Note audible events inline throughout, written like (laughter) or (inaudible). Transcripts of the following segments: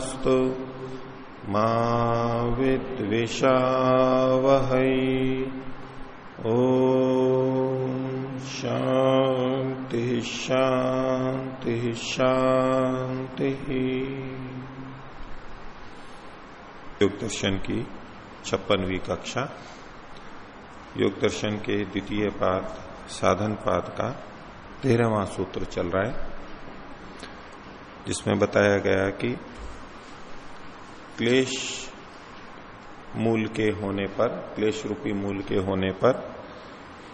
तेजस्विनावधीतमस्तु मा ओ शांति शांति शांति योग दर्शन की छप्पनवी कक्षा। योग दर्शन के द्वितीय पाद, साधन पाद का तेरहवा सूत्र चल रहा है, जिसमें बताया गया कि क्लेश मूल के होने पर क्लेश रूपी मूल के होने पर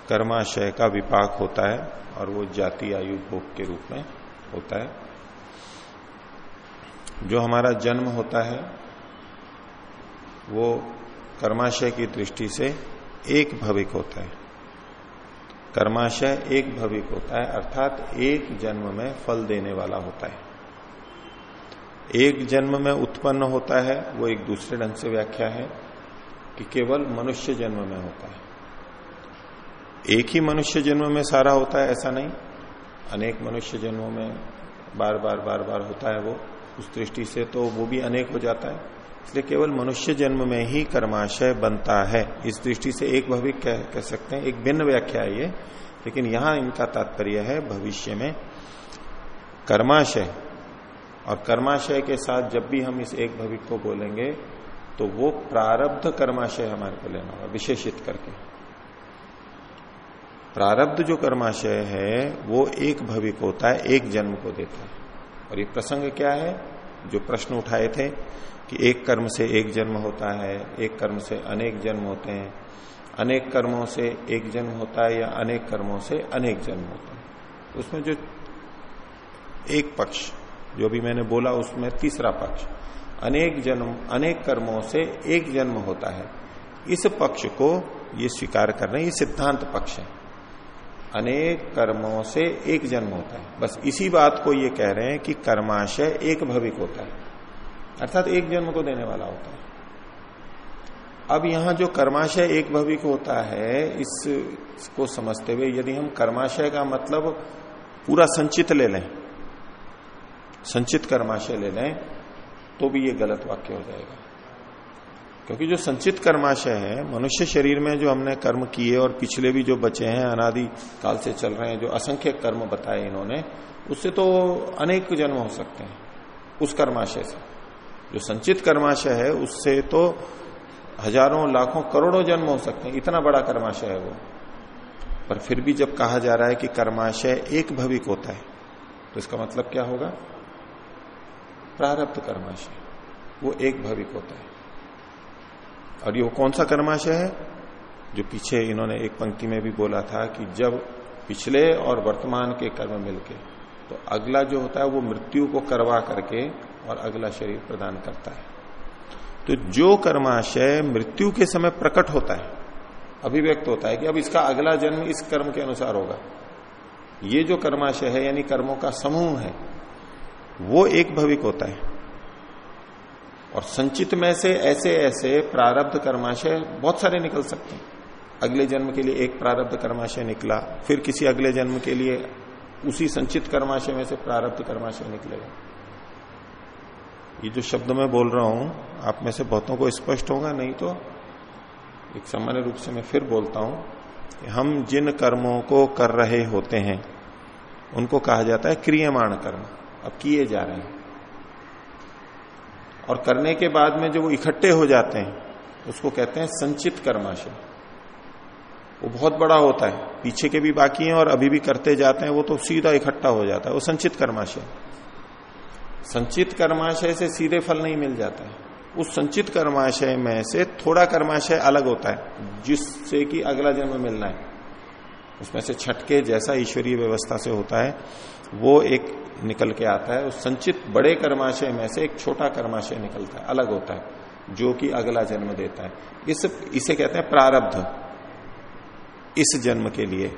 कर्माशय का विपाक होता है और वो जाति आयु भोग के रूप में होता है। जो हमारा जन्म होता है, वो कर्माशय की दृष्टि से एक भविक होता है। कर्माशय एक भविक होता है, अर्थात एक जन्म में फल देने वाला होता है। एक जन्म में उत्पन्न होता है वो एक दूसरे ढंग से व्याख्या है कि केवल मनुष्य जन्म में होता है। एक ही मनुष्य जन्म में सारा होता है ऐसा नहीं। अनेक मनुष्य जन्मों में बार बार बार बार होता है वो। उस दृष्टि से तो वो भी अनेक हो जाता है। इसलिए केवल मनुष्य जन्म में ही कर्माशय बनता है। इस दृष्टि से एक भविक कह, कह सकते हैं। एक भिन्न व्याख्या है ये लेकिन यहाँ इनका तात्पर्य है भविष्य में कर्माशय। और कर्माशय के साथ जब भी हम इस एक भविक को बोलेंगे तो वो प्रारब्ध कर्माशय हमारे को लेना होगा, विशेषित करके। प्रारब्ध जो कर्माशय है, वो एक भविक होता है, एक जन्म को देता है। और ये प्रसंग क्या है? जो प्रश्न उठाए थे कि एक कर्म से एक जन्म होता है, एक कर्म से अनेक जन्म होते हैं। अनेक कर्मों से एक जन्म होता है या अनेक कर्मों से अनेक जन्म होता है। उसमें जो एक पक्ष जो भी मैंने बोला उसमें तीसरा पक्ष। अनेक जन्म, अनेक कर्मों से एक जन्म होता है। इस पक्ष को ये स्वीकार कर रहे हैं, ये सिद्धांत पक्ष है। अनेक कर्मों से एक जन्म होता है। बस इसी बात को ये कह रहे हैं कि कर्माशय एक भविक होता है। अर्थात एक जन्म को देने वाला होता है। अब यहाँ जो कर्माशय एक भविक होता है इसको समझते हुए यदि हम कर्माशय का मतलब पूरा संचित ले लें संचित कर्माशय ले लें तो भी ये गलत वाक्य हो जाएगा। क्योंकि जो संचित कर्माशय है, मनुष्य शरीर में जो हमने कर्म किए और पिछले भी जो बचे हैं, अनादि काल से चल रहे हैं, जो असंख्य कर्म बताए इन्होंने, उससे तो अनेक जन्म हो सकते हैं, उस कर्माशय से। जो संचित कर्माशय है, उससे तो हज़ारों, लाखों, करोड़ों जन्म हो सकते हैं, इतना बड़ा कर्माशय है वो। पर फिर भी जब कहा जा रहा है कि कर्माशय एक भविक होता है तो इसका मतलब क्या होगा? प्रारब्ध कर्माशय। वो एक भविक होता है। और ये वो कौन सा कर्माशय है? जो पीछे इन्होंने एक पंक्ति में भी बोला था कि जब पिछले और वर्तमान के कर्म मिलके तो अगला जो होता है वो मृत्यु को करवा करके और अगला शरीर प्रदान करता है। तो जो कर्माशय मृत्यु के समय प्रकट होता है, अभिव्यक्त होता है कि अब इसका अगला जन्म इस कर्म के अनुसार होगा। ये जो कर्माशय है, यानी कर्मों का समूह है वो एक भविक होता है। और संचित में से ऐसे ऐसे प्रारब्ध कर्माशय बहुत सारे निकल सकते हैं। अगले जन्म के लिए एक प्रारब्ध कर्माशय निकला, फिर किसी अगले जन्म के लिए उसी संचित कर्माशय में से प्रारब्ध कर्माशय निकलेगा। ये जो शब्द मैं बोल रहा हूँ, आप में से बहुतों को स्पष्ट होगा, नहीं तो एक सामान्य रूप से मैं फिर बोलता हूँ कि हम जिन कर्मों को कर रहे होते हैं, उनको कहा जाता है क्रियमाण कर्म। अब किए जा रहे हैं। और करने के बाद में जो वो इकट्ठे हो जाते हैं, उसको कहते हैं संचित कर्माशय। वो बहुत बड़ा होता है। पीछे के भी बाकी हैं और अभी भी करते जाते हैं, वो तो सीधा इकट्ठा हो जाता है। वो संचित कर्माशय। संचित कर्माशय से सीधे फल नहीं मिल जाता है। उस संचित कर्माशय में से थोड़ा कर्माशय अलग होता है, जिससे कि अगला जन्म मिलना है। उसमें से छटके जैसा ईश्वरीय व्यवस्था से होता है वो एक निकल के आता है, उस संचित बड़े कर्माशय में से एक छोटा कर्माशय निकलता है, अलग होता है, जो कि अगला जन्म देता है। इस, इसे कहते हैं प्रारब्ध। इस जन्म के लिए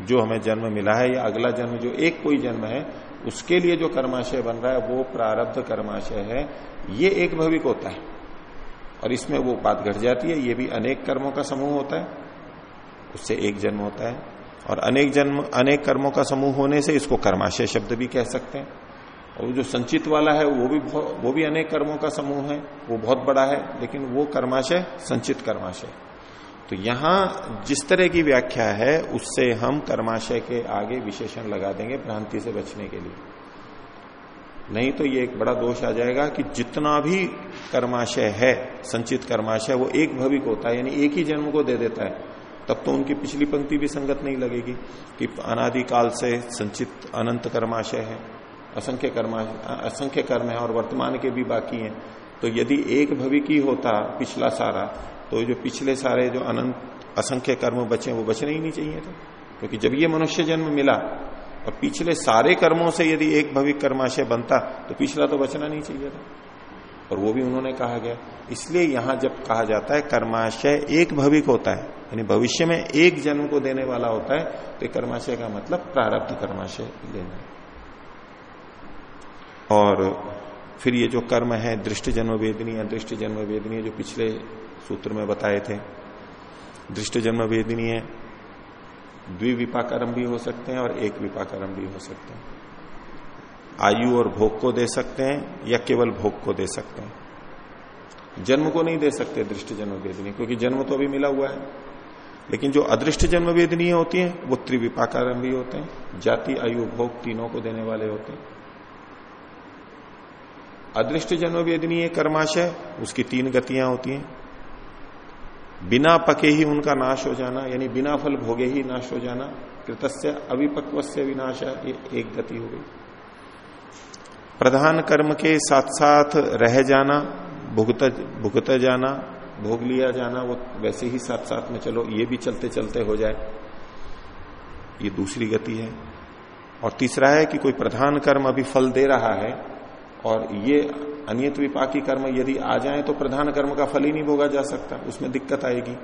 जो हमें जन्म मिला है या अगला जन्म, जो एक कोई जन्म है, उसके लिए जो कर्माशय बन रहा है, वो प्रारब्ध कर्माशय है। ये एक भविक होता है और इसमें वो बात घट जाती है। ये भी अनेक कर्मों का समूह होता है, उससे एक जन्म होता है। और अनेक जन्म, अनेक कर्मों का समूह होने से इसको कर्माशय शब्द भी कह सकते हैं। और जो संचित वाला है, वो भी वो भी अनेक कर्मों का समूह है, वो बहुत बड़ा है, लेकिन वो कर्माशय, संचित कर्माशय। तो यहाँ जिस तरह की व्याख्या है, उससे हम कर्माशय के आगे विशेषण लगा देंगे भ्रांति से बचने के लिए। नहीं तो ये एक बड़ा दोष आ जाएगा कि जितना भी कर्माशय है, संचित कर्माशय, वो एक भविक होता है, यानी एक ही जन्म को दे देता है। तब तो उनकी पिछली पंक्ति भी संगत नहीं लगेगी कि अनादिकाल से संचित अनंत कर्माशय है, असंख्य कर्माशय, असंख्य कर्म है और वर्तमान के भी बाकी हैं। तो यदि एक भविकी होता पिछला सारा तो जो पिछले सारे जो अनंत, असंख्य कर्म बचे वो बचने ही नहीं चाहिए थे। क्योंकि जब ये मनुष्य जन्म मिला, और पिछले सारे कर्मों से यदि एक भविक कर्माशय बनता तो पिछला तो बचना नहीं चाहिए था। और वो भी उन्होंने कहा गया। इसलिए यहाँ जब कहा जाता है कर्माशय एक भविक होता है यानी भविष्य में एक जन्म को देने वाला होता है तो कर्माशय का मतलब प्रारब्ध कर्माशय लेना। और फिर ये जो कर्म है, दृष्ट जन्म वेदनी दृष्टि जन्म वेदनी, जो पिछले सूत्र में बताए थे, दृष्ट जन्म वेदनी है द्विविपा कर्म भी हो सकते हैं और एक विपा कर्म भी हो सकते हैं। आयु और भोग को दे सकते हैं या केवल भोग को दे सकते हैं। जन्म को नहीं दे सकते दृष्टि जन्म वेदनी, क्योंकि जन्म तो अभी मिला हुआ है। लेकिन जो अदृष्ट जन्म वेदनीय होती है, वो त्रिविपाकारम भी होते हैं, जाति, आयु, भोग तीनों को देने वाले होते हैं। अदृष्ट जन्म वेदनीय कर्माशय, उसकी तीन गतियाँ होती हैं। बिना पके ही उनका नाश हो जाना, यानी बिना फल भोगे ही नाश हो जाना, कृतस्य अविपक्व से विनाश, ये एक गति हो गई। प्रधान कर्म के साथ साथ रह जाना, भुगत भुगत जाना भोग लिया जाना, वो वैसे ही साथ साथ में चलो, ये भी चलते चलते हो जाए। ये दूसरी गति है। और तीसरा है कि कोई प्रधान कर्म अभी फल दे रहा है, और ये अनियत विपाकी कर्म यदि आ जाए तो प्रधान कर्म का फल ही नहीं भोगा जा सकता, उसमें दिक्कत आएगी।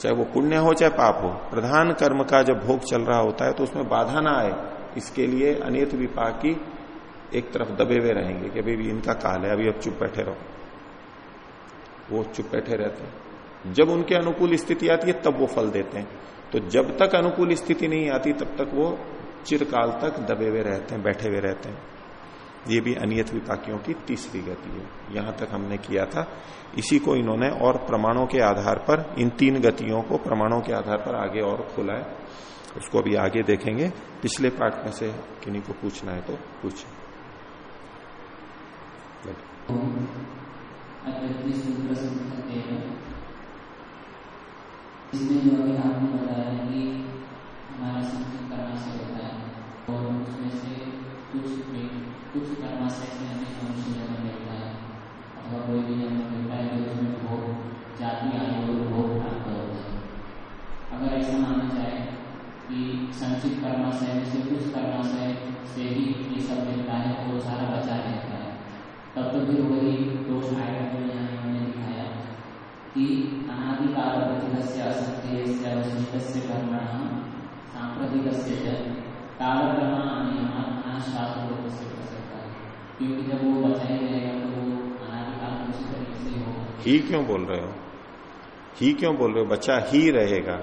चाहे वो पुण्य हो, चाहे पाप हो, प्रधान कर्म का जब भोग चल रहा होता है तो उसमें बाधा ना आए। इसके लिए अनियत विपाकी एक तरफ़ दबे हुए रहेंगे कि अभी इनका काल है, अभी अब चुप बैठे रहो। वो चुप बैठे रहते हैं। जब उनके अनुकूल स्थिति आती है, तब वो फल देते हैं। तो जब तक अनुकूल स्थिति नहीं आती, तब तक वो चिरकाल तक दबे हुए रहते हैं, बैठे हुए रहते हैं। ये भी अनियत विपाकियों की तीसरी गति है। यहाँ तक हमने किया था। इसी को इन्होंने और प्रमाणों के आधार पर, इन तीन गतियों को प्रमाणों के आधार पर आगे और खोला है। उसको अभी आगे देखेंगे। पिछले पार्ट में से किन्हीं को पूछना है तो पूछे। इसमें जो बताया कि हमारा से होता है और उसमें से कुछ कुछ से हमें है कोई भी जन्म तो जाति और होता है अगर ऐसा माना जाए कि संचित कर्माशय से कुछ कर्माशय से ही ये सब मिलता है वो सारा बचा रहता है। तब तो फिर वही दोष आएगा जो यहाँ इन्होंने दिखाया कि अनादिकाल प्रतिहस्य असत्य अवशिष्ट कर्मण सांप्रतिक कालक्रमा नियमान शास्त्र से कर सकता है क्योंकि जब वो बचा ही रहेगा तो वो अनादिकाल में उसी तरीके से होगा ही क्यों बोल रहे हो? ही क्यों बोल रहे हो? बचा ही रहेगा।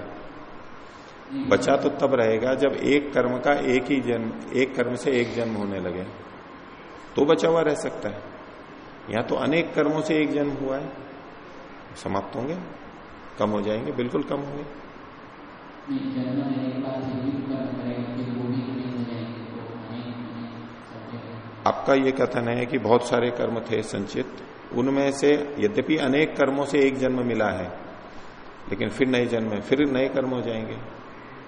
बचा तो तब रहेगा जब एक कर्म का एक ही जन्म, एक कर्म से एक जन्म होने लगे। तो बचा हुआ रह सकता है। यहाँ तो अनेक कर्मों से एक जन्म हुआ है। समाप्त होंगे कम हो जाएँगे बिल्कुल कम होंगे। हो तो आपका ये कथन है कि बहुत सारे कर्म थे संचित उनमें से यद्यपि अनेक कर्मों से एक जन्म मिला है लेकिन फिर नए जन्म में फिर नए कर्म हो जाएँगे।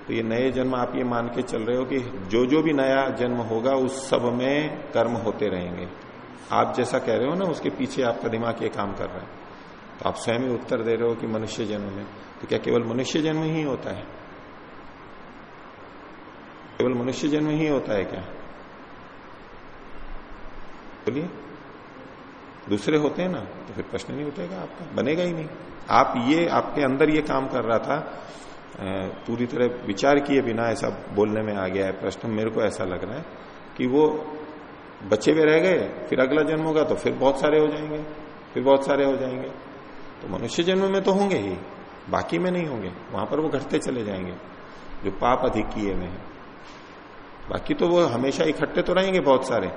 तो ये नए जन्म आप ये मान के चल रहे हो कि जो जो भी नया जन्म होगा उस सब में कर्म होते रहेंगे। आप जैसा कह रहे हो ना, उसके पीछे आपका दिमाग ये काम कर रहा है। तो आप स्वयं ही उत्तर दे रहे हो कि मनुष्य जन्म में तो क्या केवल मनुष्य जन्म ही होता है? केवल मनुष्य जन्म ही होता है क्या? बोलिए। दूसरे होते हैं ना तो फिर प्रश्न नहीं उठेगा आपका। बनेगा ही नहीं। आप ये, आपके अंदर ये काम कर रहा था पूरी तरह विचार किए बिना ऐसा बोलने में आ गया है। प्रश्न मेरे को ऐसा लग रहा है कि वो बच्चे में रह गए, फिर अगला जन्म होगा तो फिर बहुत सारे हो जाएँगे, फिर बहुत सारे हो जाएँगे। तो मनुष्य जन्म में तो होंगे ही, बाकी में नहीं होंगे, वहाँ पर वो घटते चले जाएँगे, जो पाप अधिक किए में है। बाकी तो वो हमेशा इकट्ठे तो रहेंगे बहुत सारे,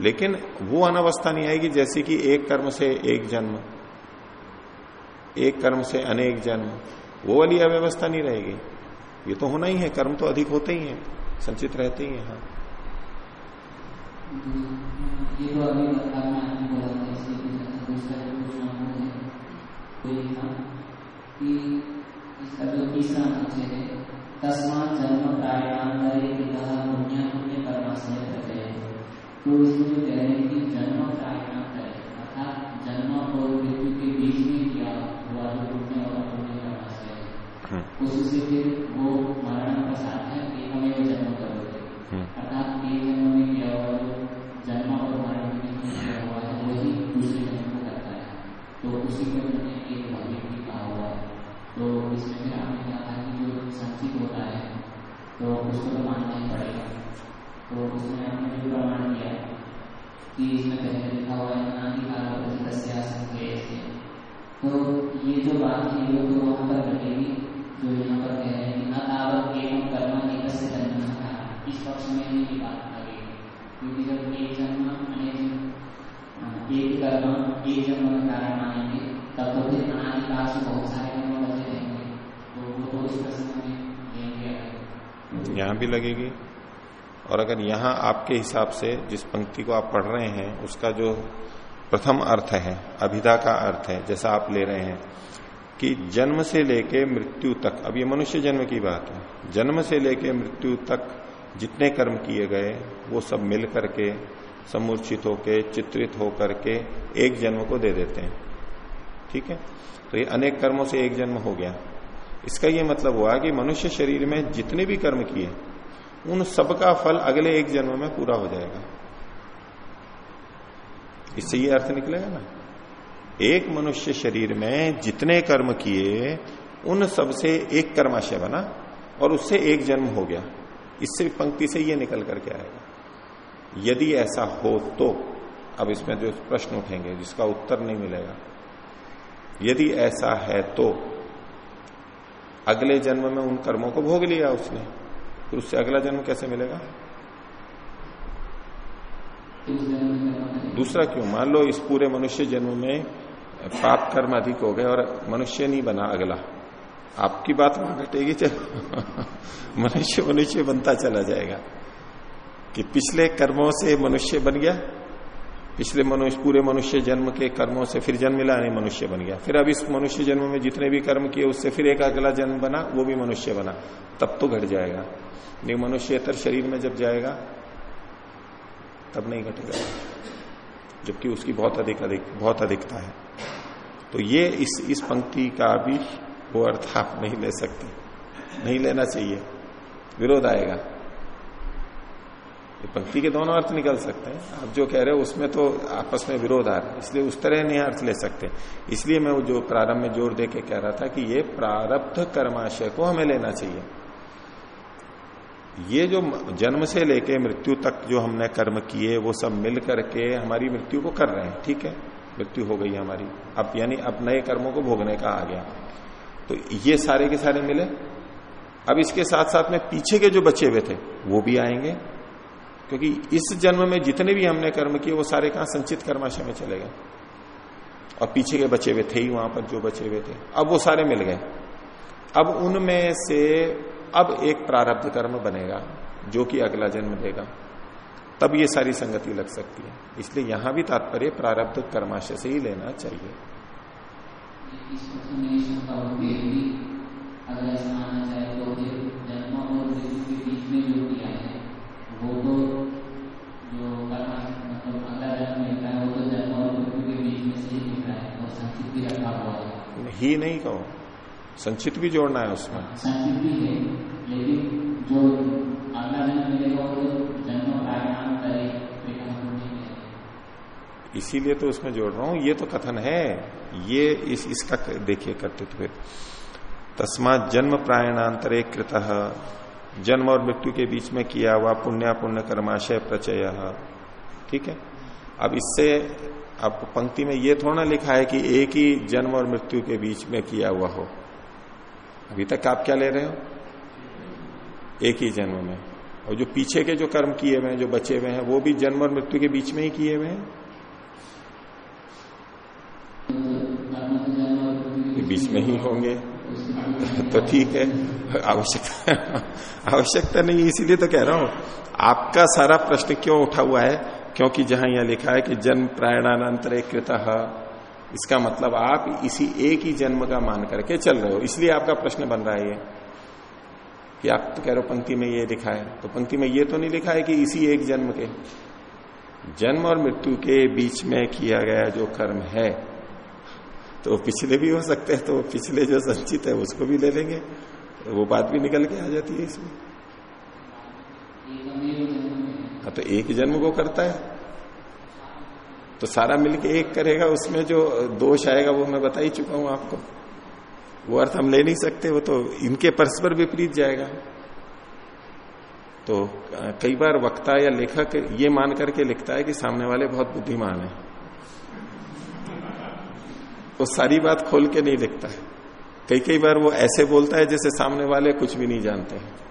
लेकिन वो अनावस्था नहीं आएगी जैसे कि एक कर्म से एक जन्म, एक कर्म से अनेक जन्म, वो वाली अव्यवस्था नहीं रहेगी। ये तो होना ही है, कर्म तो अधिक होते ही हैं, संचित रहते ही हैं हाँ। ये तो अभी आपने बोला था दूसरा कि इसका जो तीसरा अनुच्छेद है तस्मात जन्म प्राणांतरे पिता पुण्य पुण्य कर्माशय प्रत्यय। तो इसमें कह रहे हैं कि जन्म प्राणांतर अर्थात जन्म और मृत्यु के बीच में किया हुआ जो पुण्य और अपुण्य कर्माशय उससे फिर आपके हिसाब से जिस पंक्ति को आप पढ़ रहे हैं, उसका जो प्रथम अर्थ है, अभिधा का अर्थ है, जैसा आप ले रहे हैं, कि जन्म से लेके मृत्यु तक, अब ये मनुष्य जन्म की बात है, जन्म से लेके मृत्यु तक जितने कर्म किए गए, वो सब मिल करके, समूर्चित होके, चित्रित होकर के एक जन्म को दे देते हैं। ठीक है? तो ये अनेक कर्मों से एक जन्म हो गया। इसका ये मतलब हुआ कि मनुष्य शरीर में जितने भी कर्म किए उन सब का फल अगले एक जन्म में पूरा हो जाएगा। इससे ये अर्थ निकलेगा ना। एक मनुष्य शरीर में जितने कर्म किए, उन सबसे एक कर्माशय बना और उससे एक जन्म हो गया। इससे पंक्ति से ये निकल करके आएगा यदि ऐसा हो तो अब इसमें जो प्रश्न उठेंगे, जिसका उत्तर नहीं मिलेगा। यदि ऐसा है तो अगले जन्म में उन कर्मों को भोग लिया उसने। फिर उससे अगला जन्म कैसे मिलेगा? दूसरा क्यों? मान लो इस पूरे मनुष्य जन्म में पाप कर्म अधिक हो गए और मनुष्य नहीं बना अगला। आपकी बात वहाँ घटेगी, चलो। (laughs) मनुष्य मनुष्य बनता चला जाएगा। कि पिछले कर्मों से मनुष्य बन गया पिछले मनुष्य पूरे मनुष्य जन्म के कर्मों से फिर जन्म मिला नहीं, मनुष्य बन गया। फिर अब इस मनुष्य जन्म में जितने भी कर्म किए, उससे फिर एक अगला जन्म बना, वो भी मनुष्य बना। तब तो घट जाएगा। नहीं, मनुष्यतर शरीर में जब जाएगा, तब नहीं घटेगा। जबकि उसकी बहुत अधिक अधिक, बहुत अधिकता है। तो ये इस इस पंक्ति का भी वो अर्थ आप नहीं ले सकते। नहीं लेना चाहिए। विरोध आएगा। पंक्ति के दोनों अर्थ निकल सकते हैं। आप जो कह रहे हो, उसमें तो आपस में विरोध आ रहा है। इसलिए उस तरह नहीं अर्थ ले सकते। इसलिए मैं वो जो प्रारंभ में ज़ोर दे के कह रहा था कि ये प्रारब्ध कर्माशय को हमें लेना चाहिए। ये जो जन्म से लेके मृत्यु तक जो हमने कर्म किए, वो सब मिल करके हमारी मृत्यु को कर रहे हैं। ठीक है? मृत्यु हो गई हमारी। अब यानी अब नए कर्मों को भोगने का आ गया। तो ये सारे के सारे मिले। अब इसके साथ साथ में पीछे के जो बचे हुए थे, वो भी आएँगे। क्योंकि इस जन्म में जितने भी हमने कर्म किए, वो सारे कहा संचित कर्माशय में चले गए। और पीछे के बचे हुए थे ही, वहाँ पर जो बचे हुए थे। अब वो सारे मिल गए। अब उनमें से अब एक प्रारब्ध कर्म बनेगा, जो कि अगला जन्म देगा। तब ये सारी संगति लग सकती है। इसलिए यहाँ भी तात्पर्य प्रारब्ध कर्माशय से ही लेना चाहिए। ही नहीं कहो। संचित भी जोड़ना है उसमें। संचित भी है लेकिन जो अगला जन्म मिलेगा वो जन्म प्राणांतर इसीलिए तो उसमें जोड़ रहा हूँ। ये तो कथन है। ये इस इसका देखिए कर्तृत्व तस्मात जन्म प्रायणांतरे कृत। जन्म और मृत्यु के बीच में किया हुआ पुण्य पुण्य कर्माशय प्रचय। ठीक है? अब इससे अब पंक्ति में ये थोड़ा लिखा है कि एक ही जन्म और मृत्यु के बीच में किया हुआ हो। अभी तक आप क्या ले रहे हो? एक ही जन्म में। और जो पीछे के जो कर्म किए हुए हैं, जो बचे हुए हैं, वो भी जन्म और मृत्यु के बीच में ही किए हुए हैं? बीच में ही होंगे। तो ठीक है। आवश्यकता (laughs) आवश्यकता नहीं, इसीलिए तो कह रहा हूँ। आपका सारा प्रश्न क्यों उठा हुआ है? क्योंकि जहाँ यह लिखा है कि जन्म प्रायणानंतर कृत इसका मतलब आप इसी एक ही जन्म का मान करके चल रहे हो। इसलिए आपका प्रश्न बन रहा है ये, कि आप तो कह रहे हो पंक्ति में ये लिखा है। तो पंक्ति में ये तो नहीं लिखा है कि इसी एक जन्म के। जन्म और मृत्यु के बीच में किया गया जो कर्म है तो पिछले भी हो सकते हैं तो पिछले जो संचित है, उसको भी ले लेंगे। तो वो बात भी निकल के आ जाती है इसमें। तो एक जन्म को करता है। तो सारा मिलके एक करेगा, उसमें जो दोष आएगा वो मैं बता ही चुका हूँ आपको। वो अर्थ हम ले नहीं सकते, वो तो इनके परस्पर विपरीत जाएगा। तो कई बार वक्ता या लेखक ये मान करके लिखता है कि सामने वाले बहुत बुद्धिमान है। वो सारी बात खोल के नहीं लिखता है। कई कई बार वो ऐसे बोलता है जैसे सामने वाले कुछ भी नहीं जानते हैं।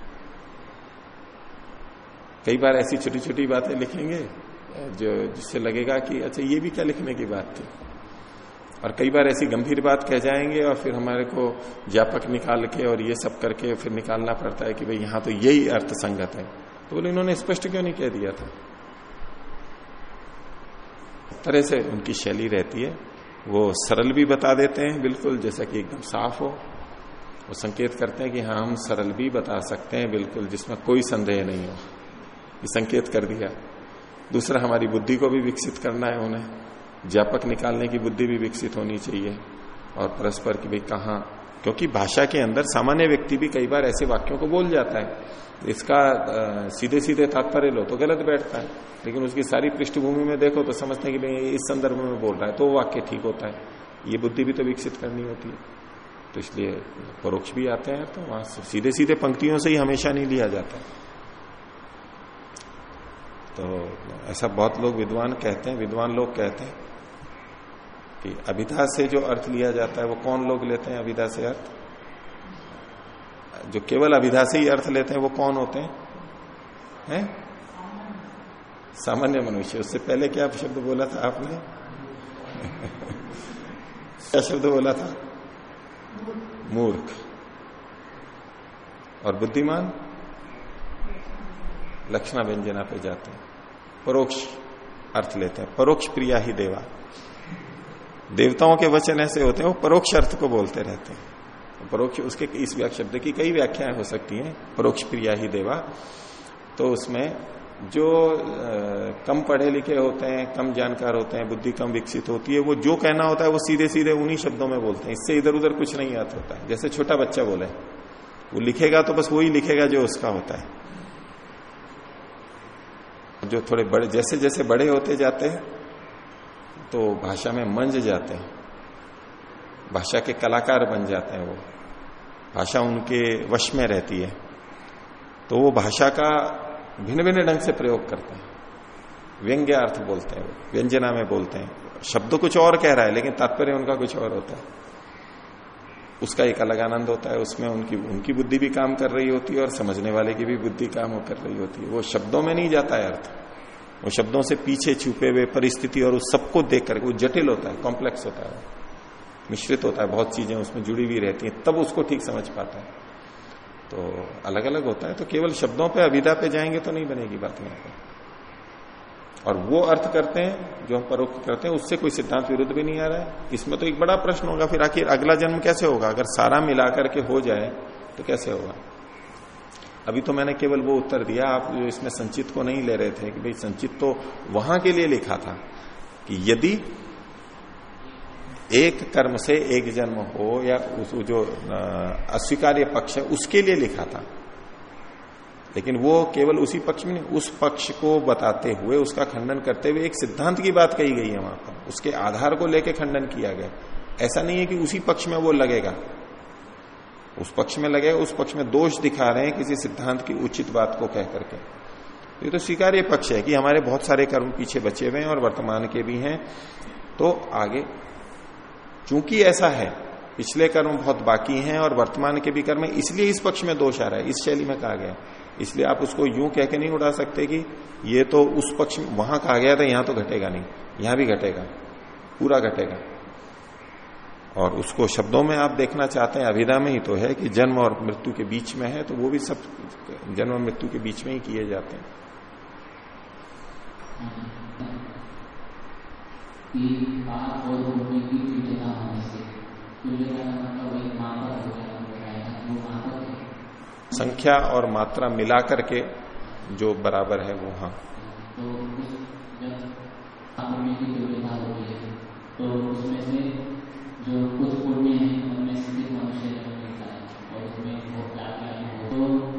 कई बार ऐसी छोटी छोटी बातें लिखेंगे, जो, जिससे लगेगा कि अच्छा ये भी क्या लिखने की बात थी? और कई बार ऐसी गंभीर बात कह जाएँगे और फिर हमारे को व्यापक निकाल के और ये सब करके फिर निकालना पड़ता है कि भाई, यहाँ तो यही अर्थ संगत है। तो बोले, इन्होंने स्पष्ट क्यों नहीं कह दिया था? तरह से उनकी शैली रहती है। वो सरल भी बता देते हैं, बिल्कुल, जैसा कि एकदम साफ़ हो। वो संकेत करते हैं कि हाँ हम सरल भी बता सकते हैं, बिल्कुल, जिसमें कोई संदेह नहीं हो। ये संकेत कर दिया। दूसरा, हमारी बुद्धि को भी विकसित करना है उन्हें। व्यापक निकालने की बुद्धि भी विकसित होनी चाहिए। और परस्पर की भाई कहा, क्योंकि भाषा के अंदर सामान्य व्यक्ति भी कई बार ऐसे वाक्यों को बोल जाता है। इसका सीधे सीधे तात्पर्य लो तो गलत बैठता है। लेकिन उसकी सारी पृष्ठभूमि में देखो तो समझते हैं कि भाई इस संदर्भ में बोल रहा है तो वाक्य ठीक होता है। ये बुद्धि भी तो विकसित करनी होती है। तो इसलिए परोक्ष भी आते हैं तो वहाँ सीधे सीधे पंक्तियों से ही हमेशा नहीं लिया जाता। तो ऐसा बहुत लोग विद्वान कहते हैं, विद्वान लोग कहते हैं कि अभिधा से जो अर्थ लिया जाता है, वो कौन लोग लेते हैं अभिधा से अर्थ? जो केवल अभिधा से ही अर्थ लेते हैं, वो कौन होते हैं? है? सामान्य मनुष्य। उससे पहले क्या शब्द बोला था आपने? क्या शब्द बोला था? मूर्ख। और बुद्धिमान? लक्षणा व्यंजना पे जाते हैं। परोक्ष अर्थ लेते हैं। परोक्ष प्रिया ही देवा। देवताओं के वचन ऐसे होते हैं, वो परोक्ष अर्थ को बोलते रहते हैं। परोक्ष, उसके इस शब्द की कई व्याख्याएँ हो सकती हैं। परोक्ष प्रिया ही देवा। तो उसमें जो कम पढ़े लिखे होते हैं, कम जानकार होते हैं, बुद्धि कम विकसित होती है, वो जो कहना होता है, वो सीधे सीधे उन्हीं शब्दों में बोलते हैं। इससे इधर उधर कुछ नहीं आता होता है। जैसे छोटा बच्चा बोले, वो लिखेगा तो बस वही लिखेगा जो उसका होता है। जो थोड़े बड़े, जैसे जैसे बड़े होते जाते हैं तो भाषा में मंज जाते हैं। भाषा के कलाकार बन जाते हैं वो। भाषा उनके वश में रहती है। तो वो भाषा का भिन्न भिन्न ढंग से प्रयोग करते हैं। व्यंग्य अर्थ बोलते हैं वो, व्यंजना में बोलते हैं। शब्द कुछ और कह रहा है, लेकिन तात्पर्य उनका कुछ और होता है। उसका एक अलग आनंद होता है, उसमें उनकी उनकी बुद्धि भी काम कर रही होती है और समझने वाले की भी बुद्धि काम कर रही होती है। वो शब्दों में नहीं जाता है अर्थ। वो शब्दों से पीछे छुपे हुए परिस्थिति और उस सबको देख करके वो जटिल होता है कॉम्प्लेक्स होता है, मिश्रित होता है, बहुत चीज़ें उसमें जुड़ी हुई रहती हैं, तब उसको ठीक समझ पाता है। तो अलग अलग होता है तो केवल शब्दों पे अविदा पे जाएँगे तो नहीं बनेगी बात यहाँ पर और वो अर्थ करते हैं, जो हम परोक्ष करते हैं, उससे कोई सिद्धांत विरुद्ध भी नहीं आ रहा है। इसमें तो एक बड़ा प्रश्न होगा, फिर आखिर अगला जन्म कैसे होगा? अगर सारा मिलाकर के हो जाए तो कैसे होगा? अभी तो मैंने केवल वो उत्तर दिया, आप जो इसमें संचित को नहीं ले रहे थे कि भाई संचित तो वहाँ के लिए लिखा था कि यदि एक कर्म से एक जन्म हो या उस, जो अस्वीकार्य पक्ष है, उसके लिए लिखा था। लेकिन वो केवल उसी पक्ष में नहीं, उस पक्ष को बताते हुए, उसका खंडन करते हुए एक सिद्धांत की बात कही गई है वहाँ पर। उसके आधार को लेकर खंडन किया गया। ऐसा नहीं है कि उसी पक्ष में वो लगेगा। उस पक्ष में लगेगा उस पक्ष में दोष दिखा रहे हैं किसी सिद्धांत की उचित बात को कह करके। ये तो स्वीकार्य पक्ष है कि हमारे बहुत सारे कर्म पीछे बचे हुए हैं और वर्तमान के भी हैं। तो आगे, चूँकि ऐसा है, पिछले कर्म बहुत बाकी हैं और वर्तमान के भी कर्म इसलिए इस पक्ष में दोष आ रहा है। इस शैली में कहा गया इसलिए आप उसको यूँ कह के नहीं उड़ा सकते कि ये तो उस पक्ष में, वहाँ कहा गया था, यहाँ तो घटेगा नहीं, यहाँ भी घटेगा, पूरा घटेगा। और उसको शब्दों में आप देखना चाहते हैं, अभिधा में ही तो है कि जन्म और मृत्यु के बीच में है तो वो भी सब जन्म और मृत्यु के बीच में ही किए जाते हैं। और की संख्या और मात्रा मिला करके जो बराबर है वो हाँ। तो की तो उसमें से जो कुछ पुण्य है, उनमें से मनुष्य और उसमें तो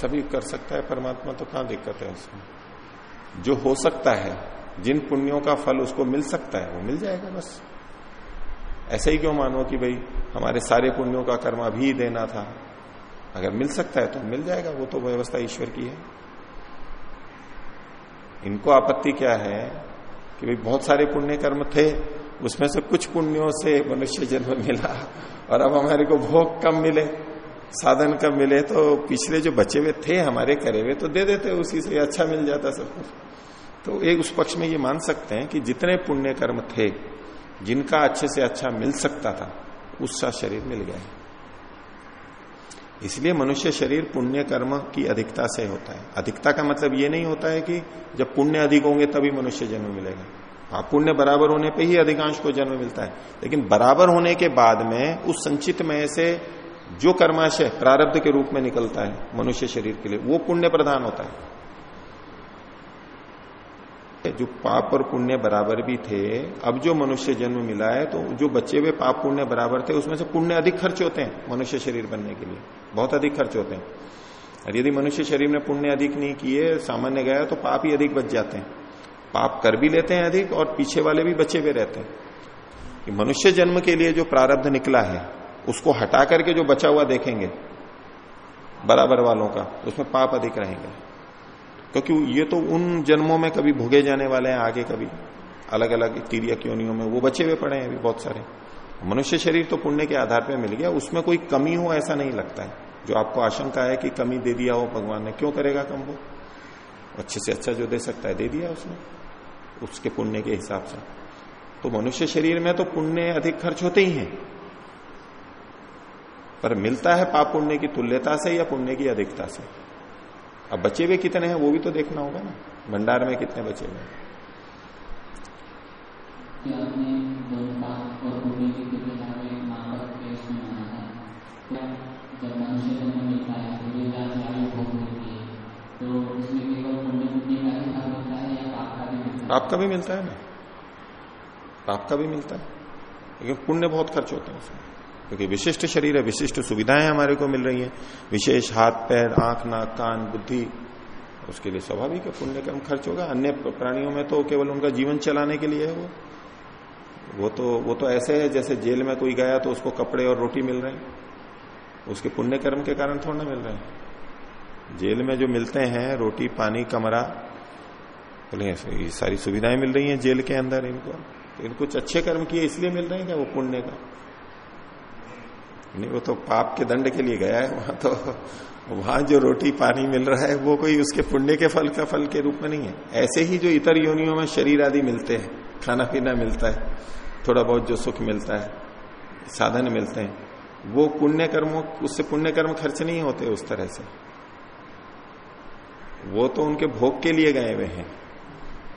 करे ऐसा भी कर सकता है, परमात्मा तो कहाँ दिक्कत है उसमें जो हो सकता है, जिन पुण्यों का फल उसको मिल सकता है, वो मिल जाएगा बस। ऐसे ही क्यों मानो कि भाई, हमारे सारे पुण्यों का कर्म अभी देना था। अगर मिल सकता है तो मिल जाएगा, वो तो व्यवस्था ईश्वर की है। इनको आपत्ति क्या है कि भाई, बहुत सारे पुण्य कर्म थे, उसमें से कुछ पुण्यों से मनुष्य जन्म मिला और अब हमारे को भोग कम मिले। साधन कब मिले तो पिछले जो बचे हुए थे, हमारे करे हुए तो दे देते, उसी से अच्छा मिल जाता सब कुछ। तो एक उस पक्ष में ये मान सकते हैं कि जितने पुण्य कर्म थे, जिनका अच्छे से अच्छा मिल सकता था, उसका शरीर मिल गया। इसलिए मनुष्य शरीर पुण्य कर्म की अधिकता से होता है। अधिकता का मतलब ये नहीं होता है कि जब पुण्य अधिक होंगे तभी मनुष्य जन्म मिलेगा। हाँ पुण्य बराबर होने पे ही अधिकांश को जन्म मिलता है। लेकिन बराबर होने के बाद में उस संचित में से जो कर्माशय प्रारब्ध के रूप में निकलता है मनुष्य शरीर के लिए, वो पुण्य प्रधान होता है। जो पाप और पुण्य बराबर भी थे, अब जो मनुष्य जन्म मिला है तो जो बच्चे हुए पाप पुण्य बराबर थे, उसमें से पुण्य अधिक खर्च होते हैं मनुष्य शरीर बनने के लिए। बहुत अधिक खर्च होते हैं। और यदि मनुष्य शरीर में पुण्य अधिक नहीं किए, सामान्य गया तो पाप ही अधिक बच जाते हैं। पाप कर भी लेते हैं अधिक और पीछे वाले भी बचे हुए रहते हैं। मनुष्य जन्म के लिए जो प्रारब्ध निकला है उसको हटा करके जो बचा हुआ देखेंगे, बराबर वालों का, उसमें पाप अधिक रहेंगे। क्योंकि ये तो उन जन्मों में कभी भोगे जाने वाले हैं, आगे कभी अलग अलग तीरिया क्योनियों में, वो बचे हुए पड़े हैं अभी बहुत सारे। मनुष्य शरीर तो पुण्य के आधार पर मिल गया, उसमें कोई कमी हो ऐसा नहीं लगता है। जो आपको आशंका है कि कमी दे दिया हो भगवान ने, क्यों करेगा कम वो? अच्छे से अच्छा जो दे सकता है, दे दिया उसने, उसके पुण्य के हिसाब से। तो मनुष्य शरीर में तो पुण्य अधिक खर्च होते ही हैं। पर मिलता है पाप पुण्य की तुल्यता से या पुण्य की अधिकता से? अब बचे हुए कितने हैं वो भी तो देखना होगा ना। भंडार में कितने बचे हुए हैं? पाप का भी मिलता है ना? पाप का भी मिलता है। लेकिन पुण्य बहुत खर्च होते हैं उसमें। क्योंकि विशिष्ट शरीर है, विशिष्ट सुविधाएँ हमारे को मिल रही हैं। विशेष हाथ, पैर, आँख, नाक, कान, बुद्धि, उसके लिए स्वाभाविक है, पुण्य कर्म खर्च होगा। अन्य प्राणियों में तो केवल उनका जीवन चलाने के लिए है वो। वो तो वो तो ऐसे है जैसे जेल में कोई गया तो उसको कपड़े और रोटी मिल रहे। हैं उसके पुण्य कर्म के कारण थोड़ा मिल रहे। हैं जेल में जो मिलते हैं, रोटी, पानी, कमरा, बोले, ये सारी सुविधाएँ मिल रही हैं जेल के अंदर इनको। तो इन कुछ अच्छे कर्म किए इसलिए मिल रहे हैं क्या वो पुण्य का? नहीं, वो तो पाप के दंड के लिए गया है, वहाँ तो वहाँ जो रोटी पानी मिल रहा है, वो कोई उसके पुण्य के फल का फल के रूप में नहीं है। ऐसे ही जो इतर योनियों में शरीर आदि मिलते हैं, खाना पीना मिलता है, थोड़ा बहुत जो सुख मिलता है, साधन मिलते हैं, वो पुण्य कर्मों, उससे पुण्य कर्म खर्च नहीं होते उस तरह से। वो तो उनके भोग के लिए गए हुए हैं।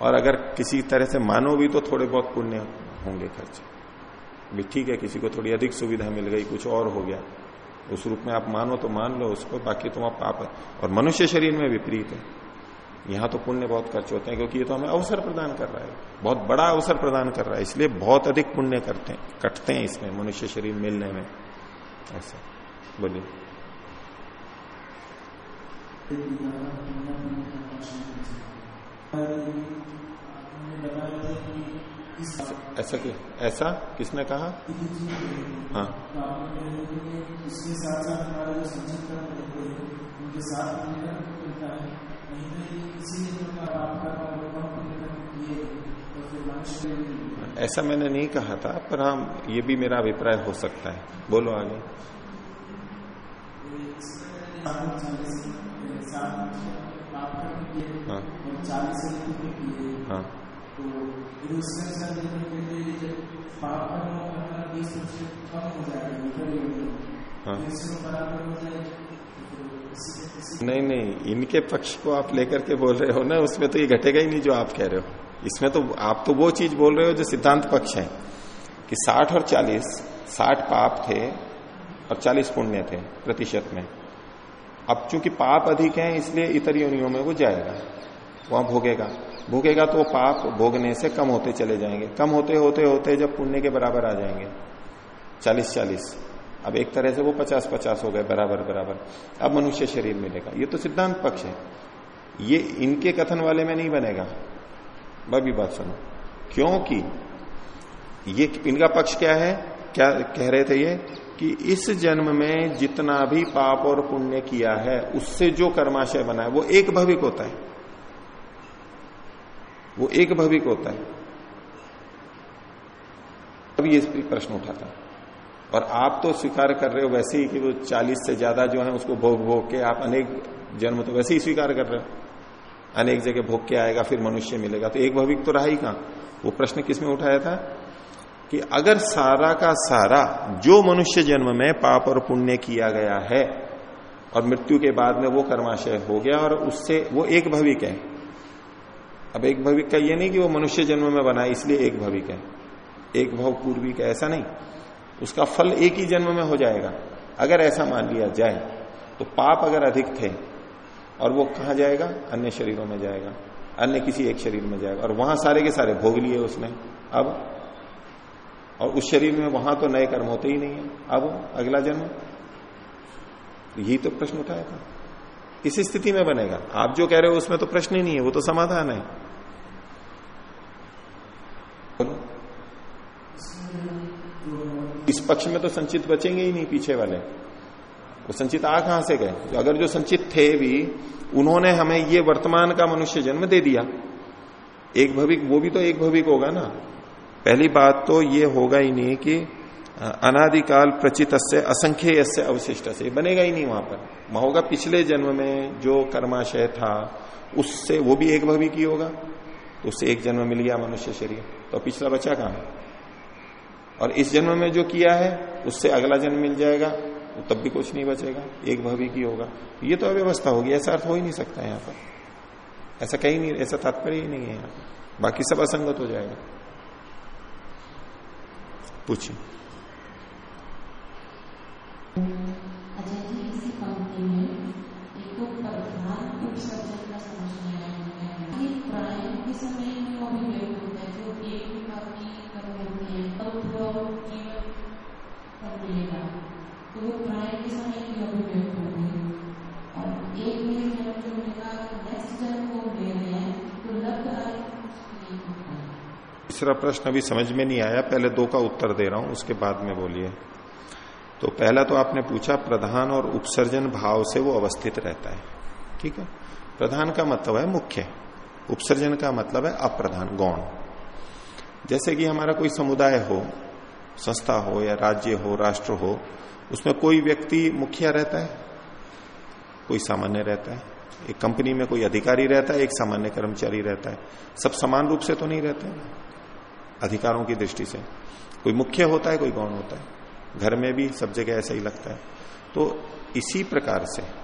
और अगर किसी तरह से मानो भी तो थोड़े बहुत पुण्य होंगे खर्च। भी ठीक है, किसी को थोड़ी अधिक सुविधा मिल गई, कुछ और हो गया। उस रूप में आप मानो तो मान लो उसको, बाकी तुम आप पाप और मनुष्य शरीर में विपरीत है। यहाँ तो पुण्य बहुत खर्च होते हैं, क्योंकि ये तो हमें अवसर प्रदान कर रहा है। बहुत बड़ा अवसर प्रदान कर रहा है, इसलिए बहुत अधिक पुण्य करते हैं, कटते हैं इसमें मनुष्य शरीर मिलने में। ऐसा। बोलिए। ऐसा कि, ऐसा किसने कहा? हाँ। हैं है ऐसा मैंने नहीं कहा था, पर हम ये भी मेरा अभिप्राय हो सकता है। बोलो आगे। हाँ हाँ। तो के लिए जब पाप कर्म हमारा बीस प्रतिशत कम हो। जाएगा हाँ नहीं नहीं इनके पक्ष को आप लेकर के बोल रहे हो ना उसमें तो ये घटेगा ही नहीं जो आप कह रहे हो। इसमें तो आप तो वो चीज़ बोल रहे हो जो सिद्धांत पक्ष है कि 60 और 40 60 पाप थे और 40 पुण्य थे प्रतिशत में। अब चूँकि पाप अधिक है इसलिए इतर योनियों में वो जाएगा। वहाँ भोगेगा। भोगेगा तो पाप भोगने से कम होते चले जाएँगे। कम होते होते होते जब पुण्य के बराबर आ जाएँगे। चालीस चालीस। अब एक तरह से वो पचास पचास हो गए, बराबर बराबर। अब मनुष्य शरीर मिलेगा। ये तो सिद्धांत पक्ष है। ये इनके कथन वाले में नहीं बनेगा। भी बात सुनो। क्योंकि ये इनका पक्ष क्या है? क्या कह रहे थे ये? कि इस जन्म में जितना भी पाप और पुण्य किया है, उससे जो कर्माशय बना है, वो एक भविक होता है। वो एक भविक होता है। अब ये प्रश्न उठाता है। और आप तो स्वीकार कर रहे हो वैसे ही कि वो चालीस से ज़्यादा जो है, उसको भोग भोग के आप अनेक जन्म तो वैसे ही स्वीकार कर रहे हो। अनेक जगह भोग के आएगा, फिर मनुष्य मिलेगा। तो एक भविक तो रहा ही कहाँ? वो प्रश्न किसमें उठाया था? कि अगर सारा का सारा, जो मनुष्य जन्म में पाप और पुण्य किया गया है, और मृत्यु के बाद में वो कर्माशय हो गया, और उससे वो एक भविक है अब एक भविक का ये नहीं कि वो मनुष्य जन्म में बना इसलिए एक भविक है। एक भव पूर्वी का, ऐसा नहीं। उसका फल एक ही जन्म में हो जाएगा। अगर ऐसा मान लिया जाए तो पाप अगर अधिक थे, और वो कहा जाएगा? अन्य शरीरों में जाएगा। अन्य किसी एक शरीर में जाएगा। और वहाँ सारे के सारे भोग लिए उसने। अब, और उस शरीर में वहाँ तो नए कर्म होते ही नहीं है। अब अगला जन्म? यही तो प्रश्न उठाया था। किस स्थिति में बनेगा। आप जो कह रहे हो उसमें तो प्रश्न ही नहीं है, वो तो समाधान है। इस पक्ष में तो संचित बचेंगे ही नहीं पीछे वाले। वो संचित आ कहाँ से गए? अगर जो संचित थे भी, उन्होंने हमें ये वर्तमान का मनुष्य जन्म दे दिया। एक भविक, वो भी तो एक भविक होगा ना। पहली बात तो ये होगा ही नहीं कि अनादिकाल प्रचित से असंख्य से अवशिष्ट से बनेगा ही नहीं वहाँ पर। वहाँ होगा पिछले जन्म में जो कर्माशय था, उससे वो भी एक भविक की होगा। तो उससे एक जन्म मिल गया मनुष्य शरीर। तो पिछला बचा कहाँ? और इस जन्म में जो किया है, उससे अगला जन्म मिल जाएगा। तो तब भी कुछ नहीं बचेगा। एक भविक की होगा। ये तो अव्यवस्था होगी। ऐसा अर्थ हो ही नहीं सकता यहाँ पर। ऐसा कहीं नहीं, ऐसा तात्पर्य ही नहीं है यहाँ पर। बाकी सब असंगत हो जाएगा। पूछिए। तीसरा प्रश्न अभी समझ में नहीं आया, पहले दो का उत्तर दे रहा हूँ, उसके बाद में बोलिए। तो पहला तो आपने पूछा, प्रधान और उपसर्जन भाव से वो अवस्थित रहता है, ठीक है? प्रधान का मतलब है मुख्य, उपसर्जन का मतलब है अप्रधान, गौण। जैसे कि हमारा कोई समुदाय हो, संस्था हो या राज्य हो, राष्ट्र हो, उसमें कोई व्यक्ति मुखिया रहता है, कोई सामान्य रहता है, एक कंपनी में कोई अधिकारी रहता है, एक सामान्य कर्मचारी रहता है, सब समान रूप से तो नहीं रहते। अधिकारों की दृष्टि से। कोई मुख्य होता है, कोई गौण होता है। घर में भी सब जगह ऐसा ही लगता है। तो इसी प्रकार से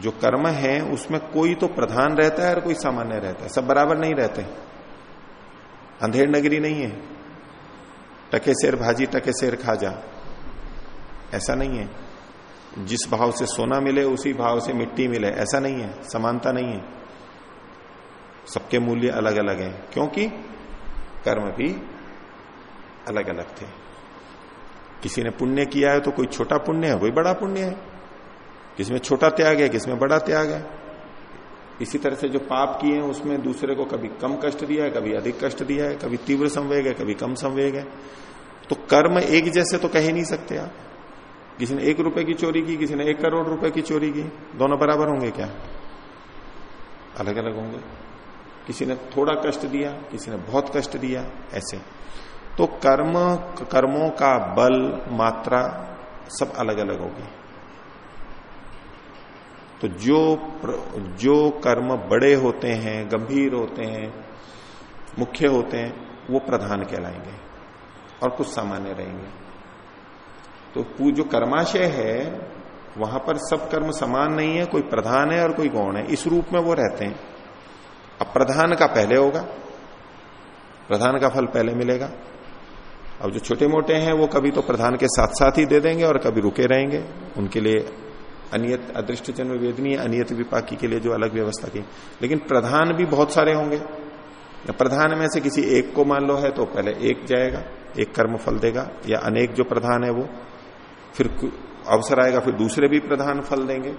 जो कर्म है, उसमें कोई तो प्रधान रहता है और कोई सामान्य रहता है। सब बराबर नहीं रहते। अंधेर नगरी नहीं है। टके शेर भाजी, टके शेर खा जा। ऐसा नहीं है। जिस भाव से सोना मिले, उसी भाव से मिट्टी मिले। ऐसा नहीं है। समानता नहीं है। सबके मूल्य अलग अलग हैं। क्योंकि कर्म भी अलग अलग थे। किसी ने पुण्य किया है तो कोई छोटा पुण्य है कोई बड़ा पुण्य है। किसमें छोटा त्याग है, किसमें बड़ा त्याग है। इसी तरह से जो पाप किए हैं, उसमें दूसरे को कभी कम कष्ट दिया है, कभी अधिक कष्ट दिया है, कभी तीव्र संवेग है, कभी कम संवेग है। तो कर्म एक जैसे तो कह ही नहीं सकते आप। किसी ने एक रुपए की चोरी की, किसी ने एक करोड़ रुपए की चोरी की, दोनों बराबर होंगे क्या? अलग अलग होंगे। किसी ने थोड़ा कष्ट दिया, किसी ने बहुत कष्ट दिया, ऐसे। तो कर्म, कर्मों का बल, मात्रा सब अलग अलग होगी। तो जो जो कर्म बड़े होते हैं, गंभीर होते हैं, मुख्य होते हैं, वो प्रधान कहलाएँगे और कुछ सामान्य रहेंगे। तो जो कर्माशय है, वहाँ पर सब कर्म समान नहीं है, कोई प्रधान है और कोई गौण है। इस रूप में वो रहते हैं। अब प्रधान का पहले होगा। प्रधान का फल पहले मिलेगा। अब जो छोटे मोटे हैं, वो कभी तो प्रधान के साथ साथ ही दे देंगे और कभी रुके रहेंगे। उनके लिए अनियत अदृष्ट जन्म वेदनीय, अनियत विपाकी के लिए जो अलग व्यवस्था की। लेकिन प्रधान भी बहुत सारे होंगे। प्रधान में से किसी एक को मान लो है तो पहले एक जाएगा, एक कर्म फल देगा। या अनेक जो प्रधान है वो, फिर अवसर आएगा, फिर दूसरे भी प्रधान फल देंगे।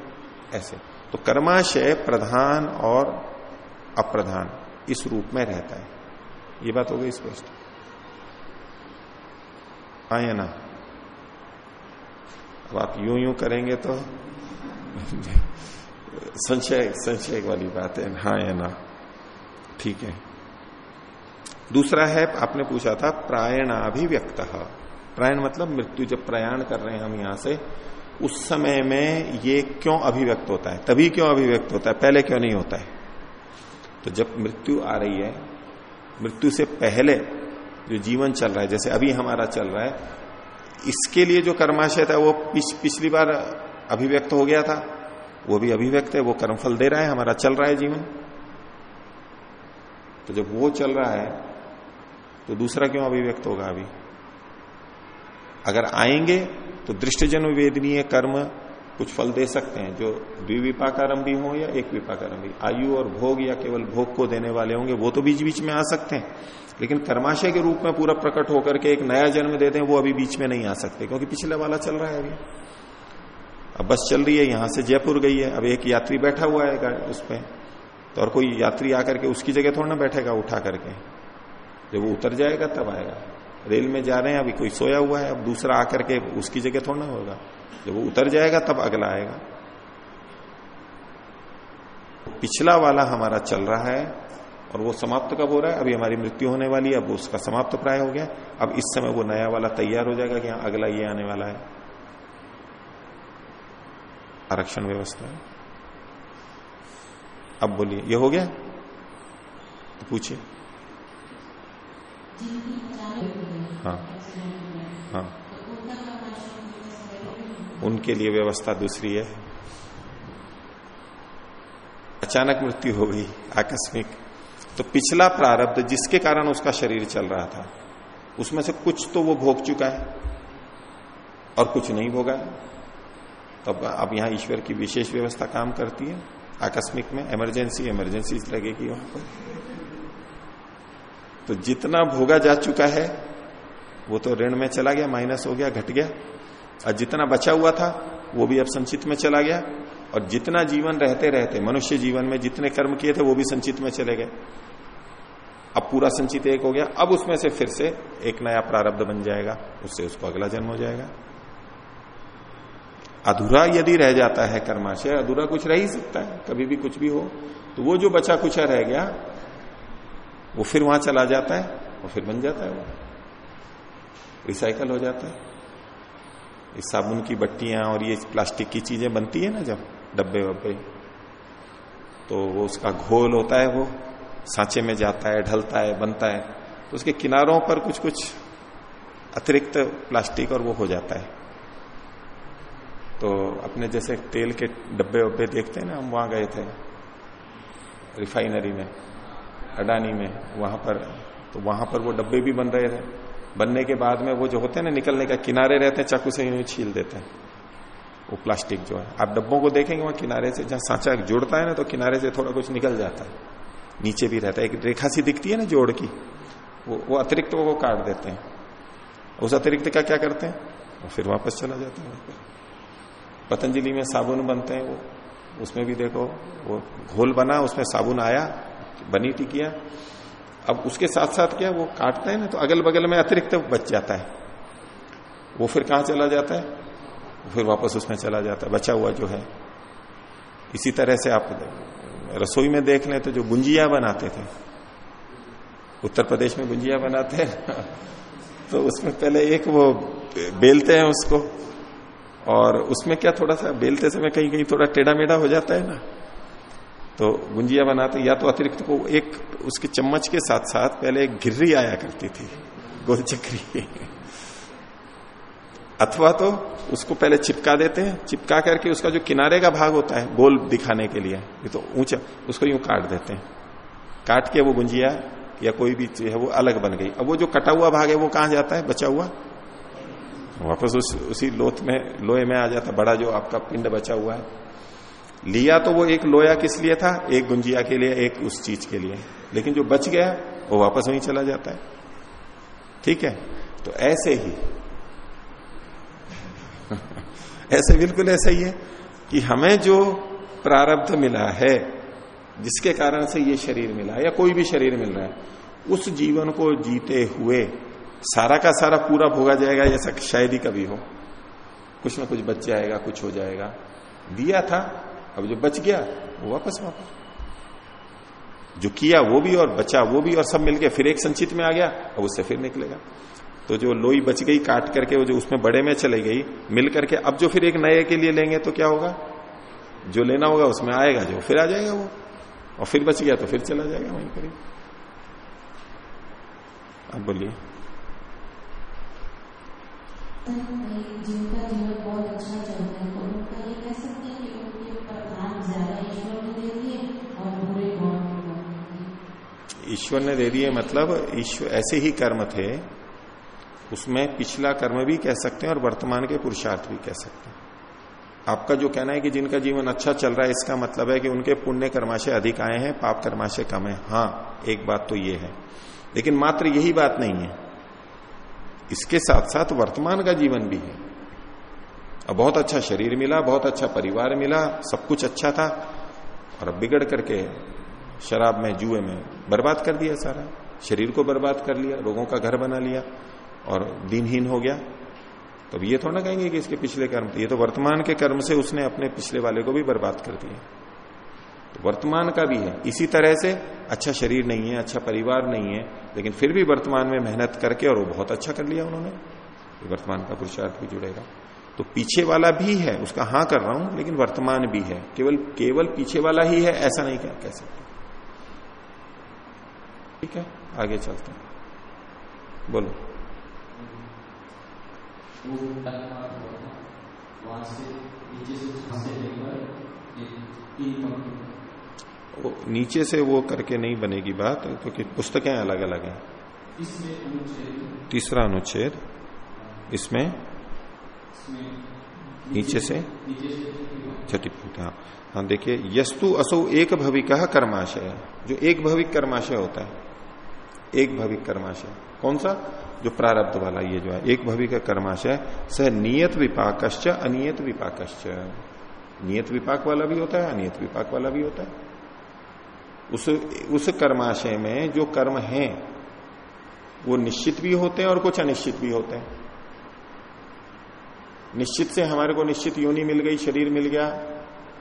ऐसे। तो कर्माशय प्रधान और अप्रधान, इस रूप में रहता है। ये बात हो गई स्पष्ट। या ना? अब आप यूँ यूँ करेंगे तो (laughs) संशय संशय वाली बात है। हाँ ना? ठीक है। दूसरा है, आपने पूछा था, प्रायणाभिव्यक्त। प्रायण मतलब मृत्यु, जब प्रयाण कर रहे हैं हम यहाँ से, उस समय में ये क्यों अभिव्यक्त होता है? तभी क्यों अभिव्यक्त होता है? पहले क्यों नहीं होता है? तो जब मृत्यु आ रही है मृत्यु से पहले जो जीवन चल रहा है जैसे अभी हमारा चल रहा है इसके लिए जो कर्माशय था वो पिछ, पिछली बार अभिव्यक्त हो गया था। वो भी अभिव्यक्त है वो कर्मफल दे रहा है हमारा चल रहा है जीवन। तो जब वो चल रहा है तो दूसरा क्यों अभिव्यक्त होगा अभी? अगर आएँगे तो दृष्टजन वेदनीय कर्म कुछ फल दे सकते हैं, जो द्विविपाकारम भी हो या एक विपाकारम भी आयु और भोग या केवल भोग को देने वाले होंगे, वो तो बीच बीच में आ सकते हैं। लेकिन कर्माशय के रूप में पूरा प्रकट होकर के एक नया जन्म दे दें, वो अभी बीच में नहीं आ सकते, क्योंकि पिछले वाला चल रहा है अभी। अब बस चल रही है, यहाँ से जयपुर गई है, अब एक यात्री बैठा हुआ है उस पर तो और कोई यात्री आकर के उसकी जगह थोड़ा ना बैठेगा, उठा करके। जब वो उतर जाएगा, तब आएगा। रेल में जा रहे हैं, अभी कोई सोया हुआ है, अब दूसरा आकर के उसकी जगह थोड़ा होगा। जब वो उतर जाएगा, तब अगला आएगा। पिछला वाला हमारा चल रहा है, और वो समाप्त कब हो रहा है? अभी हमारी मृत्यु होने वाली है, अब उसका समाप्त प्राय हो गया। अब इस समय वो नया वाला तैयार हो जाएगा कि हाँ अगला ये आने वाला है। आरक्षण व्यवस्था। अब बोलिए, ये हो गया? तो पूछिए। हाँ हाँ। उनके लिए व्यवस्था दूसरी है। अचानक मृत्यु हो गई आकस्मिक। तो पिछला प्रारब्ध जिसके कारण उसका शरीर चल रहा था, उसमें से कुछ तो वो भोग चुका है और कुछ नहीं भोगा है। तो अब यहाँ ईश्वर की विशेष व्यवस्था काम करती है। आकस्मिक में इमरजेंसी इमरजेंसी लगेगी वहाँ पर। तो जितना भोगा जा चुका है, वो तो ऋण में चला गया, माइनस हो गया, घट गया। और जितना बचा हुआ था, वो भी अब संचित में चला गया। और जितना जीवन रहते रहते, मनुष्य जीवन में जितने कर्म किए थे, वो भी संचित में चले गए। अब पूरा संचित एक हो गया। अब उसमें से फिर से एक नया प्रारब्ध बन जाएगा, उससे उसको अगला जन्म हो जाएगा। अधूरा यदि रह जाता है कर्माशय, अधूरा कुछ रह ही सकता है, कभी भी कुछ भी हो तो वो जो बचा कुछ रह गया वो फिर वहाँ चला जाता है और फिर बन जाता है वो। रिसाइकल हो जाता है। इस साबुन की बट्टियाँ और ये प्लास्टिक की चीज़ें बनती है ना जब डब्बे वब्बे। तो वो उसका घोल होता है, वो सांचे में जाता है, ढलता है, बनता है। तो उसके किनारों पर कुछ कुछ अतिरिक्त प्लास्टिक और वो हो जाता है। तो अपने जैसे तेल के डब्बे वब्बे देखते हैं ना, हम वहाँ गए थे, रिफाइनरी में। अडानी में, वहाँ पर तो वहाँ पर वो डब्बे भी बन रहे थे बनने के बाद में वो जो होते हैं ना, निकलने का किनारे रहते हैं, चाकू से यूँ छील देते हैं। वो प्लास्टिक जो है। आप डब्बों को देखेंगे, वहाँ किनारे से, जहाँ सांचा जुड़ता है ना तो किनारे से थोड़ा कुछ निकल जाता है। नीचे भी रहता है। एक रेखा सी दिखती है ना, जोड़ की। वो वो अतिरिक्त वो काट देते हैं। उस अतिरिक्त का क्या करते हैं? वो फिर वापस चला जाता है। पतंजलि में साबुन बनते हैं वो। उसमें भी देखो, वो घोल बना, उसमें साबुन आया बनी टिकिया। अब उसके साथ साथ क्या, वो काटता है ना तो अगल बगल में अतिरिक्त बच जाता है। वो फिर कहाँ चला जाता है? फिर वापस उसमें चला जाता है, बचा हुआ जो है। इसी तरह से आप रसोई में देख लें तो जो गुंजिया बनाते थे, उत्तर प्रदेश में गुंजिया बनाते हैं (laughs) तो उसमें पहले एक वो बेलते हैं उसको, और उसमें क्या थोड़ा सा, बेलते समय कहीं कहीं थोड़ा टेढ़ा मेढ़ा हो जाता है ना तो गुंजिया बनाते, या तो अतिरिक्त को एक उसके चम्मच के साथ साथ पहले एक घिर्री आया करती थी, गोल चक्री। अथवा तो उसको पहले चिपका देते हैं, चिपका करके उसका जो किनारे का भाग होता है, गोल दिखाने के लिए, ये तो ऊँचा, उसको यूँ काट देते हैं। काट के वो गुंजिया, या कोई भी चीज़ है, वो अलग बन गई। अब वो जो कटा हुआ भाग है, वो कहाँ जाता है? बचा हुआ? वापस उस, उसी लोथ में, लोहे में आ जाता बड़ा जो आपका पिंड बचा हुआ है। लिया तो वो एक लोया किस लिए था? एक गुंजिया के लिए, एक उस चीज़ के लिए। लेकिन जो बच गया, वो वापस वहीं चला जाता है। ठीक है? तो ऐसे ही, (laughs) ऐसे बिल्कुल ऐसा ही है कि हमें जो प्रारब्ध मिला है, जिसके कारण से ये शरीर मिला या कोई भी शरीर मिल रहा है, उस जीवन को जीते हुए सारा का सारा पूरा भोगा जाएगा ऐसा शायद ही कभी हो। कुछ ना कुछ बच जाएगा, कुछ हो जाएगा। दिया था अब जो बच गया, वो वापस वापस। जो किया वो भी और बचा वो भी और सब मिलके फिर एक संचित में आ गया, अब उससे फिर निकलेगा। तो जो लोई बच गई, काट करके वो जो उसमें बड़े में चले गई, मिल करके अब जो फिर एक नए के लिए लेंगे तो क्या होगा? जो लेना होगा उसमें आएगा, जो फिर आ जाएगा वो। और फिर बच गया तो फिर चला जाएगा वहीं करीब अब बोलिए। जिनका जीवन बहुत अच्छा ईश्वर ने दे दिए मतलब ईश्वर ऐसे ही कर्म थे, उसमें पिछला कर्म भी कह सकते हैं और वर्तमान के पुरुषार्थ भी कह सकते हैं। आपका जो कहना है कि जिनका जीवन अच्छा चल रहा है, इसका मतलब है कि उनके पुण्य कर्माशय अधिक आए हैं, पाप कर्माशय कम है। हाँ एक बात तो ये है। लेकिन मात्र यही बात नहीं है। इसके साथ साथ वर्तमान का जीवन भी है। अब बहुत अच्छा शरीर मिला, बहुत अच्छा परिवार मिला, सब कुछ अच्छा था, और अब बिगड़ करके शराब में, जुए में बर्बाद कर दिया सारा। शरीर को बर्बाद कर लिया, लोगों का घर बना लिया और दिनहीन हो गया। तो ये थोड़ा कहेंगे कि इसके पिछले कर्म, ये तो वर्तमान के कर्म से उसने अपने पिछले वाले को भी बर्बाद कर दिया। तो वर्तमान का भी है। इसी तरह से अच्छा शरीर नहीं है अच्छा परिवार नहीं है, लेकिन फिर भी वर्तमान में मेहनत करके और वो बहुत अच्छा कर लिया उन्होंने। तो वर्तमान का पुरुषार्थ भी जुड़ेगा। तो पीछे वाला भी है, उसका हाँ कर रहा हूँ, लेकिन वर्तमान भी है। केवल केवल पीछे वाला ही है, ऐसा नहीं कह सकते। ठीक है आगे चलते हैं। बोलो। नीचे से लेकर तीन पंक्ति वो नीचे से वो करके नहीं बनेगी बात क्योंकि पुस्तकें अलग अलग हैं तीसरा अनुच्छेद इसमें नीचे से नीचे से छठी पंक्ति हाँ। हाँ देखिए यस्तु असो एक भविक कर्माशय। जो एक भविक कर्माशय होता है एक भविक कर्माशय। कौन सा? जो प्रारब्ध वाला, ये जो है, एक भविक कर्माशय सह नियत विपाकश्च, अनियत विपाकश्च। नियत विपाक वाला भी होता है, अनियत विपाक वाला भी होता है। उस उस कर्माशय में जो कर्म है, वो निश्चित भी होते हैं और कुछ अनिश्चित भी होते हैं। निश्चित से हमारे को निश्चित योनि मिल गई, शरीर मिल गया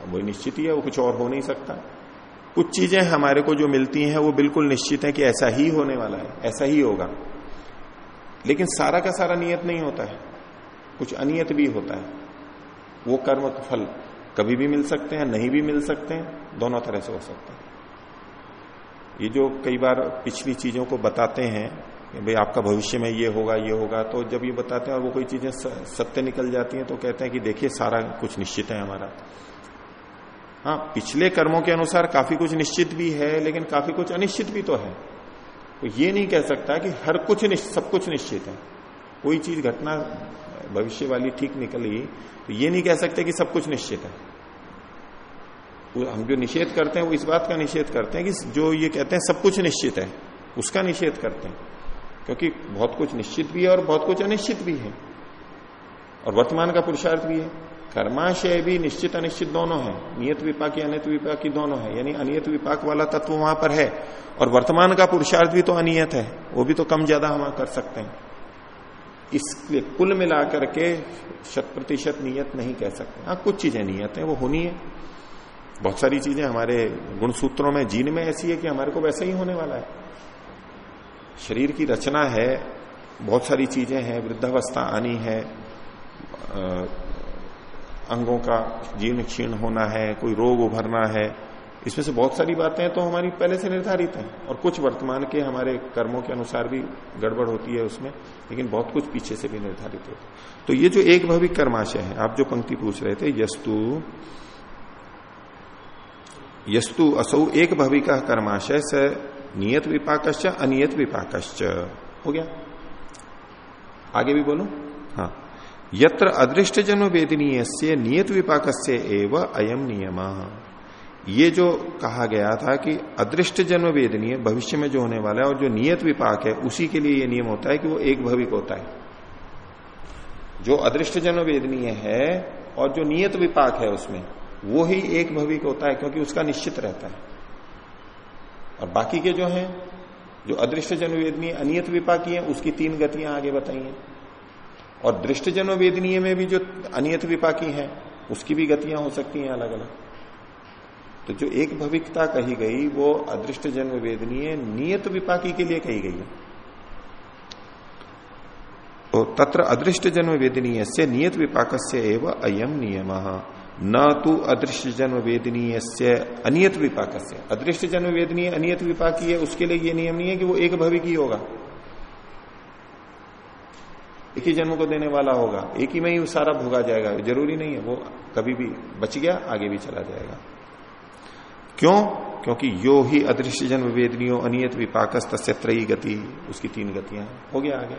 वो निश्चित ही है, वो कुछ और हो नहीं सकता। कुछ चीज़ें हमारे को जो मिलती हैं, वो बिल्कुल निश्चित है कि ऐसा ही होने वाला है, ऐसा ही होगा। लेकिन सारा का सारा नियत नहीं होता है। कुछ अनियत भी होता है। वो कर्म फल कभी भी मिल सकते हैं, नहीं भी मिल सकते हैं, दोनों तरह से हो सकते हैं। ये जो कई बार पिछली चीज़ों को बताते हैं, कि भाई आपका भविष्य में ये होगा ये होगा तो जब ये बताते हैं और वो कोई चीज़ें सत्य निकल जाती हैं तो कहते हैं कि देखिए सारा कुछ निश्चित है हमारा। हाँ पिछले कर्मों के अनुसार काफ़ी कुछ निश्चित भी है, लेकिन काफ़ी कुछ अनिश्चित भी तो है। तो ये नहीं कह सकता कि हर कुछ सब कुछ निश्चित है। कोई चीज़ घटना, भविष्य वाली ठीक निकली तो ये नहीं कह सकते कि सब कुछ निश्चित है। हम जो निषेध करते हैं, वो इस बात का निषेध करते हैं कि जो ये कहते हैं, सब कुछ निश्चित है, उसका निषेध करते हैं। क्योंकि बहुत कुछ निश्चित भी है और बहुत कुछ अनिश्चित भी है। और वर्तमान का पुरुषार्थ भी है। कर्माशय भी निश्चित अनिश्चित दोनों है। नियत विपाक अनियत विपाक दोनों है। यानी अनियत विपाक वाला तत्व वहाँ पर है। और वर्तमान का पुरुषार्थ भी तो अनियत है। वो भी तो कम ज़्यादा हम कर सकते हैं। इसलिए कुल मिलाकर के शत प्रतिशत नियत नहीं कह सकते। हाँ कुछ चीज़ें नियत है, वो होनी है। बहुत सारी चीज़ें हमारे गुणसूत्रों में, जीन में ऐसी है कि हमारे को वैसा ही होने वाला है। शरीर की रचना है, बहुत सारी चीज़ें हैं, वृद्धावस्था आनी है अंगों का जीर्ण क्षीण होना है, कोई रोग उभरना है, इसमें से बहुत सारी बातें तो हमारी पहले से निर्धारित हैं और कुछ वर्तमान के हमारे कर्मों के अनुसार भी गड़बड़ होती है उसमें, लेकिन बहुत कुछ पीछे से भी निर्धारित होता है। तो ये जो एक भविक कर्माशय है, आप जो पंक्ति पूछ रहे थे, यस्तु यस्तु असौ एक भविका कर्माशय से नियत विपाकश्च अनियत विपाकश्च। हो गया? आगे भी बोलो? हाँ। यत्र अदृष्ट जन्म वेदनीय से नियत विपाक से एवं अयम नियम। ये जो कहा गया था कि अदृष्ट जन्म वेदनीय भविष्य में जो होने वाला है और जो नियत विपाक है, उसी के लिए ये नियम होता है कि वो एक भविक होता है। जो अदृष्ट जन्म वेदनीय है और जो नियत विपाक है उसमें, वो ही एक भविक होता है क्योंकि उसका निश्चित रहता है। और बाकी के जो हैं, जो अदृष्ट जन्म वेदनीय अनियत विपाकी है, उसकी तीन गतियाँ आगे बताई हैं। और दृष्ट जन्म वेदनीय में भी जो अनियत विपाकी है, उसकी भी गतियाँ हो सकती हैं अलग अलग तो जो एक भविकता कही गई, वो अदृष्ट जन्म वेदनीय नियत विपाकी के लिए कही गई है। तो तत्र अदृष्ट जन्म वेदनीय से नियत विपाक से एवं अयम नियम। न तो अदृश्य जन्म वेदनीय से अनियत विपाक से अदृष्ट जन्म वेदनीय अनियत विपाकी है, उसके लिए ये नियम नहीं है कि वो एक भविकी होगा। एक ही जन्म को देने वाला होगा, एक ही में ही सारा भोगा जाएगा, ज़रूरी नहीं है, वो कभी भी बच गया, आगे भी चला जाएगा। क्यों? क्योंकि यो ही अदृश्य जन्म वेदनियो, अनियत विपाकस तस्त्रयी गति, उसकी तीन गतियाँ हो। गया आगे।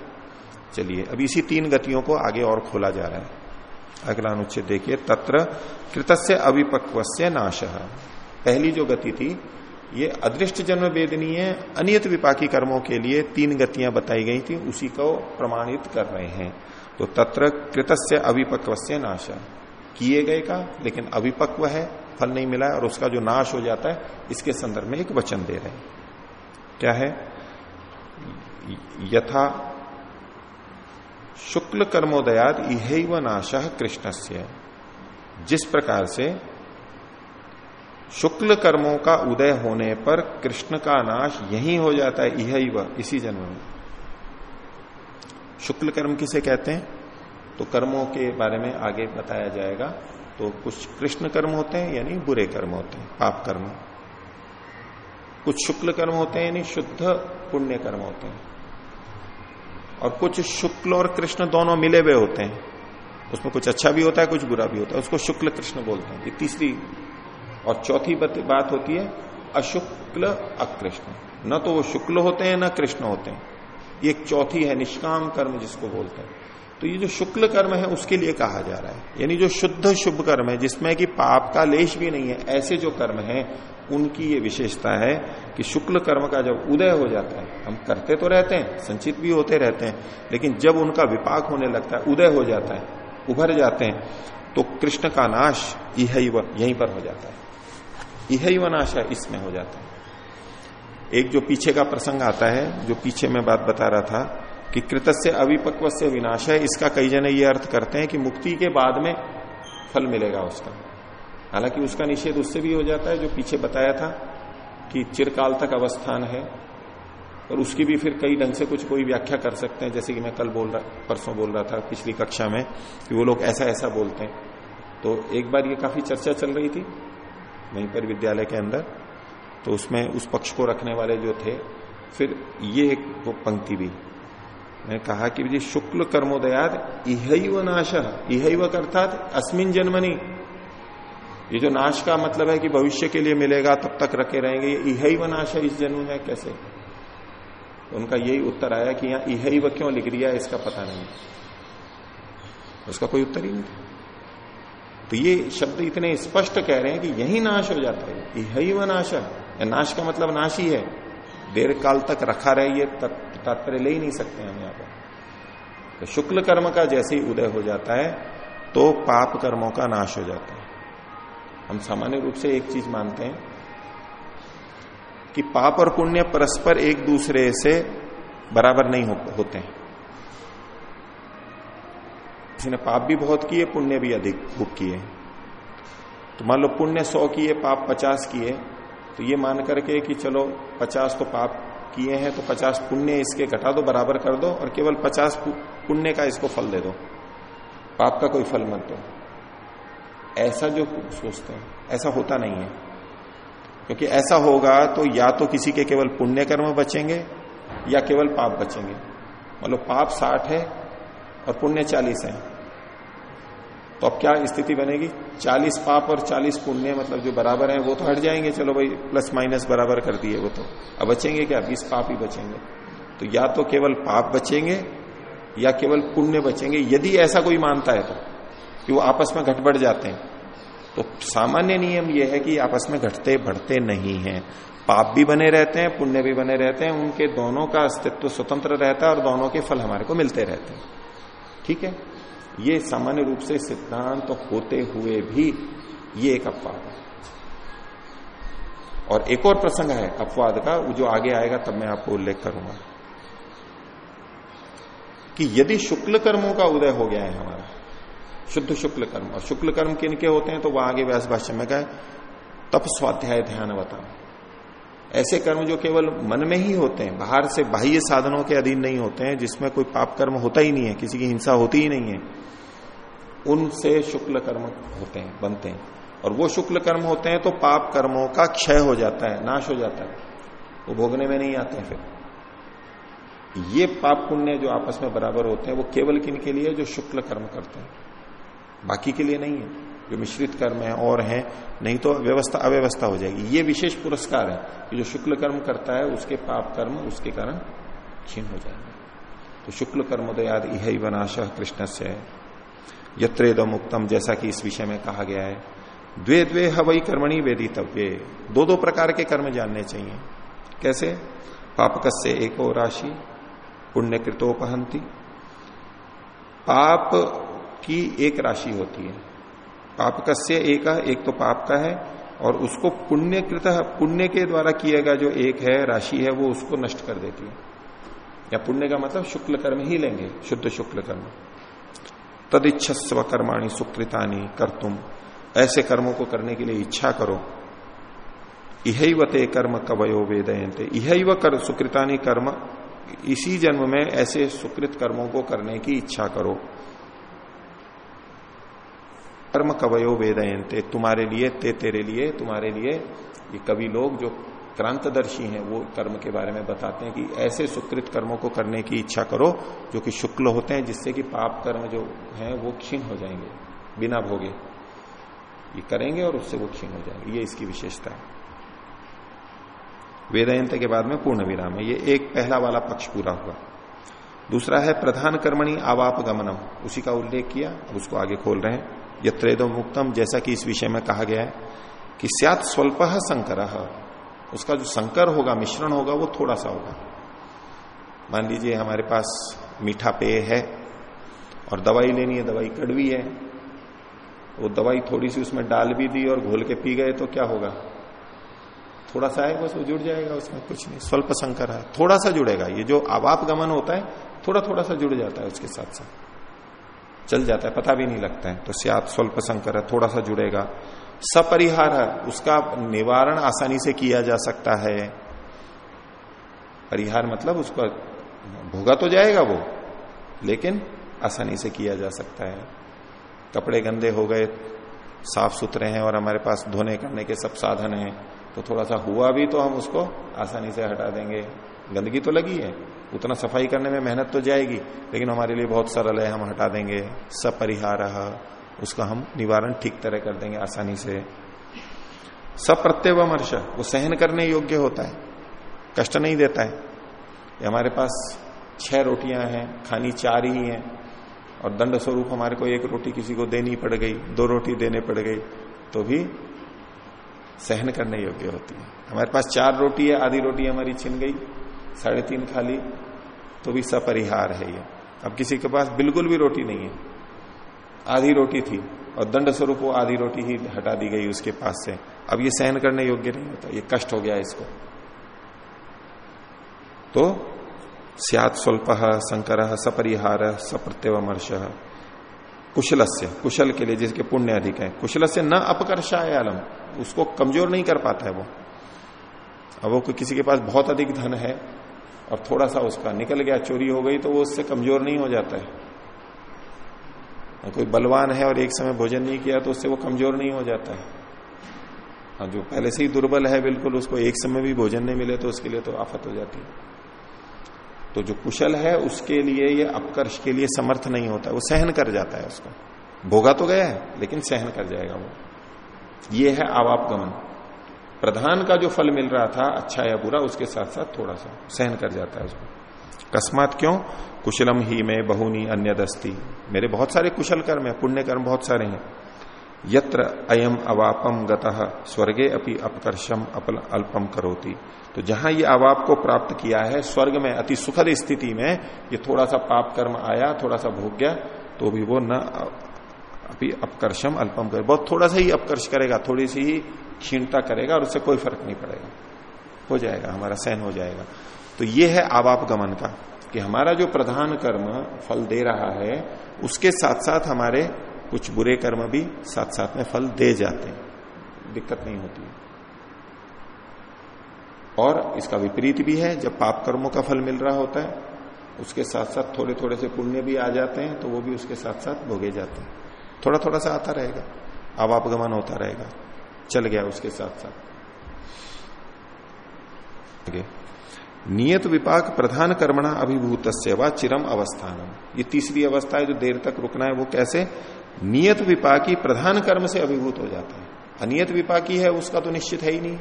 चलिए, अब इसी तीन गतियों को आगे और खोला जा रहा है। अगला अनुच्छेद देखिए, तत्र कृतस्य अविपक्व नाश। पहली जो गति थी ये अदृष्ट जन्म वेदनीय अनियत विपाकी कर्मों के लिए तीन गतियाँ बताई गई थी, उसी को प्रमाणित कर रहे हैं। तो तत्र कृतस्य अविपक्व नाश। किए गए का, लेकिन अविपक्व है, फल नहीं मिला और उसका जो नाश हो जाता है, इसके संदर्भ में एक वचन दे रहे हैं। क्या है? यथा शुक्ल कर्मोदयाद इह नाश कृष्ण जिस प्रकार से शुक्ल कर्मों का उदय होने पर कृष्ण का नाश यही हो जाता है यह वह इसी जन्म में। शुक्ल कर्म किसे कहते हैं? तो कर्मों के बारे में आगे बताया जाएगा। तो कुछ कृष्ण कर्म होते हैं, यानी बुरे कर्म होते हैं, पाप कर्म। कुछ शुक्ल कर्म होते हैं, यानी शुद्ध पुण्य कर्म होते हैं। और कुछ शुक्ल और कृष्ण दोनों मिले हुए होते हैं। उसमें कुछ अच्छा भी होता है, कुछ बुरा भी होता है। उसको शुक्ल कृष्ण बोलते हैं। ये तीसरी और चौथी बात होती है, अशुक्ल अकृष्ण। न तो वो शुक्ल होते हैं, न कृष्ण होते हैं। ये एक चौथी है, निष्काम कर्म जिसको बोलते हैं। तो ये जो शुक्ल कर्म है, उसके लिए कहा जा रहा है। यानी जो शुद्ध शुभ कर्म है, जिसमें कि पाप का लेश भी नहीं है, ऐसे जो कर्म है, उनकी ये विशेषता है कि शुक्ल कर्म का जब उदय हो जाता है, हम करते तो रहते हैं, संचित भी होते रहते हैं, लेकिन जब उनका विपाक होने लगता है, उदय हो जाता है, उभर जाते हैं तो कृष्ण का नाश यही यहीं पर हो जाता है। यह वनाशा इसमें हो जाता है। एक जो पीछे का प्रसंग आता है, जो पीछे में बात बता रहा था कि कृतस्य अविपक्व से विनाश है इसका कई जने ये अर्थ करते हैं कि मुक्ति के बाद में फल मिलेगा उसका। हालाँकि उसका निषेध उससे भी हो जाता है, जो पीछे बताया था कि चिरकाल तक अवस्थान है, और उसकी भी फिर कई ढंग से कुछ कोई व्याख्या कर सकते हैं, जैसे कि मैं कल बोल रहा, परसों बोल रहा था पिछली कक्षा में, कि वो लोग ऐसा ऐसा बोलते हैं। तो एक बार ये काफ़ी चर्चा चल रही थी वहीं पर विद्यालय के अंदर तो उसमें उस पक्ष को रखने वाले जो थे, फिर ये एक वो पंक्ति भी। मैं कहा कि जी, शुक्ल कर्मोदयाद इहैव नाश, इहैव अर्थात अस्मिन जन्मनी। ये जो नाश का मतलब है कि भविष्य के लिए मिलेगा, तब तक रखे रहेंगे। इहैव नाश है, इस जन्म में कैसे? उनका यही उत्तर आया कि यहाँ इह व क्यों लिख दिया इसका पता नहीं। उसका कोई उत्तर ही नहीं था। तो ये शब्द इतने स्पष्ट कह रहे हैं कि यही नाश हो जाता है। यही व नाश है। नाश का मतलब नाश ही है। देर काल तक रखा रहे ये तात्पर्य ले ही नहीं सकते हम यहाँ पर। तो शुक्ल कर्म का जैसे ही उदय हो जाता है तो पाप कर्मों का नाश हो जाता है। हम सामान्य रूप से एक चीज़ मानते हैं कि पाप और पुण्य परस्पर एक दूसरे से बराबर नहीं हो, होते हैं। किसी ने पाप भी बहुत किए, पुण्य भी अधिक भूख किए। तो मान लो पुण्य सौ किए, पाप पचास किए तो ये मान करके कि चलो पचास तो पाप किए हैं तो पचास पुण्य इसके घटा दो, बराबर कर दो, और केवल पचास पुण्य का इसको फल दे दो। पाप का कोई फल मत दो। ऐसा जो सोचते हैं, ऐसा होता नहीं है। क्योंकि ऐसा होगा तो या तो किसी के केवल पुण्य कर्म बचेंगे, या केवल पाप बचेंगे। मतलब पाप साठ है और पुण्य चालीस है। तो अब क्या स्थिति बनेगी? 40 पाप और 40 पुण्य मतलब जो बराबर है, वो तो हट जाएँगे। चलो भाई, प्लस माइनस बराबर कर दिए वो तो। अब बचेंगे क्या? 20 पाप ही बचेंगे। तो या तो केवल पाप बचेंगे, या केवल पुण्य बचेंगे। यदि ऐसा कोई मानता है तो कि वो आपस में घट बढ़ जाते हैं तो सामान्य नियम यह है कि आपस में घटते बढ़ते नहीं है। पाप भी बने रहते हैं, पुण्य भी बने रहते हैं, उनके दोनों का अस्तित्व स्वतंत्र रहता है और दोनों के फल हमारे को मिलते रहते हैं। ठीक है? ये सामान्य रूप से सिद्धांत तो होते हुए भी ये एक अपवाद है। और एक और प्रसंग है अपवाद का जो आगे आएगा तब मैं आपको उल्लेख करूँगा। कि यदि शुक्ल कर्मों का उदय हो गया है हमारा, शुद्ध शुक्ल कर्म और शुक्ल कर्म किन के होते हैं? तो वह आगे व्यास भाष्य में कहा तप स्वाध्याय ध्यान बता ऐसे कर्म जो केवल मन में ही होते हैं, बाहर से बाह्य साधनों के अधीन नहीं होते हैं, जिसमें कोई पाप कर्म होता ही नहीं है, किसी की हिंसा होती ही नहीं है, उनसे शुक्ल कर्म होते हैं, बनते हैं। और वो शुक्ल कर्म होते हैं तो पाप कर्मों का क्षय हो जाता है, नाश हो जाता है। वो भोगने में नहीं आते हैं फिर। ये पाप पुण्य जो आपस में बराबर होते हैं, वो केवल किन के लिए? जो शुक्ल कर्म करते हैं। बाकी के लिए नहीं है। जो मिश्रित कर्म है, और है, नहीं तो व्यवस्था अव्यवस्था हो जाएगी। ये विशेष पुरस्कार है कि जो शुक्ल कर्म करता है, उसके पाप कर्म, उसके कारण क्षीण हो जाएँगे। तो शुक्ल कर्म तो याद यह विनाश कृष्ण से यत्रेद मुक्तम, जैसा कि इस विषय में कहा गया है। द्वे द्वे हवई कर्मणी वेदितव्य। दो दो प्रकार के कर्म जानने चाहिए। कैसे? पापक से एक राशि, पुण्यकृतोपहंती। पाप की एक राशि होती है। पाप कस्य एक एक तो पाप का है, और उसको पुण्य कृत पुण्य के द्वारा किया गया जो एक है, राशि है, वो उसको नष्ट कर देती है। या पुण्य का मतलब शुक्ल कर्म ही लेंगे, शुद्ध शुक्ल कर्म तद इच्छा स्व कर्माणी सुकृतानी कर तुम ऐसे कर्मों को करने के लिए इच्छा करो। इहते कर्म कवयो वेदयंते इहैव कर, सुकृतानी कर्म। इसी जन्म में ऐसे सुकृत कर्मों को करने की इच्छा करो। कर्म कवयो वेदयंते तुम्हारे लिए, ते तेरे लिए, तुम्हारे लिए। ये कवि लोग जो क्रांतदर्शी हैं, वो कर्म के बारे में बताते हैं कि ऐसे सुकृत कर्मों को करने की इच्छा करो, जो कि शुक्ल होते हैं, जिससे कि पाप कर्म जो है, वो क्षीण हो जाएँगे, बिना भोगे। ये करेंगे और उससे वो क्षीण हो जाएँगे। ये इसकी विशेषता है। वेदयंत के बाद में पूर्ण विराम है। ये एक पहला वाला पक्ष पूरा हुआ। दूसरा है, प्रधान कर्मणी आवाप गमनम उसी का उल्लेख किया उसको आगे खोल रहे हैं। यत्रेदो मुक्तम जैसा कि इस विषय में कहा गया है कि सियात स्वल्प संकर। उसका जो संकर होगा, मिश्रण होगा, वो थोड़ा सा होगा। मान लीजिए हमारे पास मीठा पेय है और दवाई लेनी है, दवाई कड़वी है, वो दवाई थोड़ी सी उसमें डाल भी दी और घोल के पी गए तो क्या होगा? थोड़ा सा है बस वो जुड़ जाएगा, उसमें कुछ नहीं। स्वल्प संकर है, थोड़ा सा जुड़ेगा। ये जो आवाप गमन होता है थोड़ा थोड़ा सा जुड़ जाता है उसके साथ साथ चल जाता है, पता भी नहीं लगता है। तो सियात स्वल्प संकर है, थोड़ा सा जुड़ेगा। सपरिहार है, उसका निवारण आसानी से किया जा सकता है। परिहार मतलब उसका भोगा तो जाएगा वो, लेकिन आसानी से किया जा सकता है। कपड़े गंदे हो गए, साफ़ सुथरे हैं और हमारे पास धोने करने के सब साधन हैं तो थोड़ा सा हुआ भी तो हम उसको आसानी से हटा देंगे। गंदगी तो लगी है। उतना सफ़ाई करने में मेहनत तो जाएगी, लेकिन हमारे लिए बहुत सरल है हम हटा देंगे। सपरिहार उसका हम निवारण ठीक तरह कर देंगे आसानी से। सप्रत्यवमर्श वो सहन करने योग्य होता है, कष्ट नहीं देता है। ये हमारे पास छह रोटियाँ हैं, खानी चार ही हैं, और दंड स्वरूप हमारे को एक रोटी किसी को देनी पड़ गई, दो रोटी देने पड़ गई तो भी सहन करने योग्य होती है। हमारे पास चार रोटी है, आधी रोटी हमारी छिन गई साढ़े तीन खाली तो भी सपरिहार है ये। अब किसी के पास बिल्कुल भी रोटी नहीं है। आधी रोटी थी, और दंड स्वरूप वो आधी रोटी ही हटा दी गई उसके पास से। अब ये सहन करने योग्य नहीं होता, ये कष्ट हो गया इसको। तो सियात स्वल्प, संकर, सपरिहार सप्रत्यवमर्श कुशल से कुशल के लिए जिसके पुण्य अधिक है। कुशल से न अपकर्षाय आलम उसको कमज़ोर नहीं कर पाता है वो। अब वो किसी के पास बहुत अधिक धन है और थोड़ा सा उसका निकल गया, चोरी हो गई तो वो उससे कमज़ोर नहीं हो जाता है। कोई बलवान है और एक समय भोजन नहीं किया तो उससे वो कमज़ोर नहीं हो जाता है। हाँ जो पहले से ही दुर्बल है, बिल्कुल उसको एक समय भी भोजन नहीं मिले तो उसके लिए तो आफत हो जाती है। तो जो कुशल है, उसके लिए, ये अपकर्ष के लिए समर्थ नहीं होता। वो सहन कर जाता है उसको। भोगा तो गया है, लेकिन सहन कर जाएगा वो। ये है आवापगमन। प्रधान का जो फल मिल रहा था अच्छा या बुरा, उसके साथ साथ थोड़ा सा सहन कर जाता है उसको। अकस्मात क्यों? कुशलम ही में बहुनी अन्य दस्ती मेरे बहुत सारे कुशल कर्म है, पुण्य कर्म बहुत सारे हैं। यत्र अयम अवापम गतः, स्वर्गे अपि अपकर्षम अल्पम करोती। तो जहाँ ये अवाप को प्राप्त किया है, स्वर्ग में अति सुखद स्थिति में, ये थोड़ा सा पाप कर्म आया थोड़ा सा भोग गया तो भी वो न अभी अपकर्षम अल्पम कर, बहुत थोड़ा सा ही अपकर्ष करेगा, थोड़ी सी ही क्षीणता करेगा और उससे कोई फ़र्क नहीं पड़ेगा। हो जाएगा, हमारा सहन हो जाएगा। तो ये है आवाप गमन का, कि हमारा जो प्रधान कर्म फल दे रहा है, उसके साथ साथ हमारे कुछ बुरे कर्म भी साथ साथ में फल दे जाते हैं। दिक्कत नहीं होती और इसका विपरीत भी है, जब पाप कर्मों का फल मिल रहा होता है, उसके साथ साथ थोड़े थोड़े से पुण्य भी आ जाते हैं तो वो भी उसके साथ साथ भोगे जाते हैं। थोड़ा थोड़ा सा आता रहेगा आवापगमन होता रहेगा। चल गया उसके साथ साथ। नियत विपाक प्रधान कर्मणा अभिभूत व चिरम अवस्थान ये तीसरी अवस्था है जो देर तक रुकना है, वो कैसे? नियत विपाकी प्रधान कर्म से अभिभूत हो जाता है। अनियत विपाकी है, उसका तो निश्चित है ही नहीं।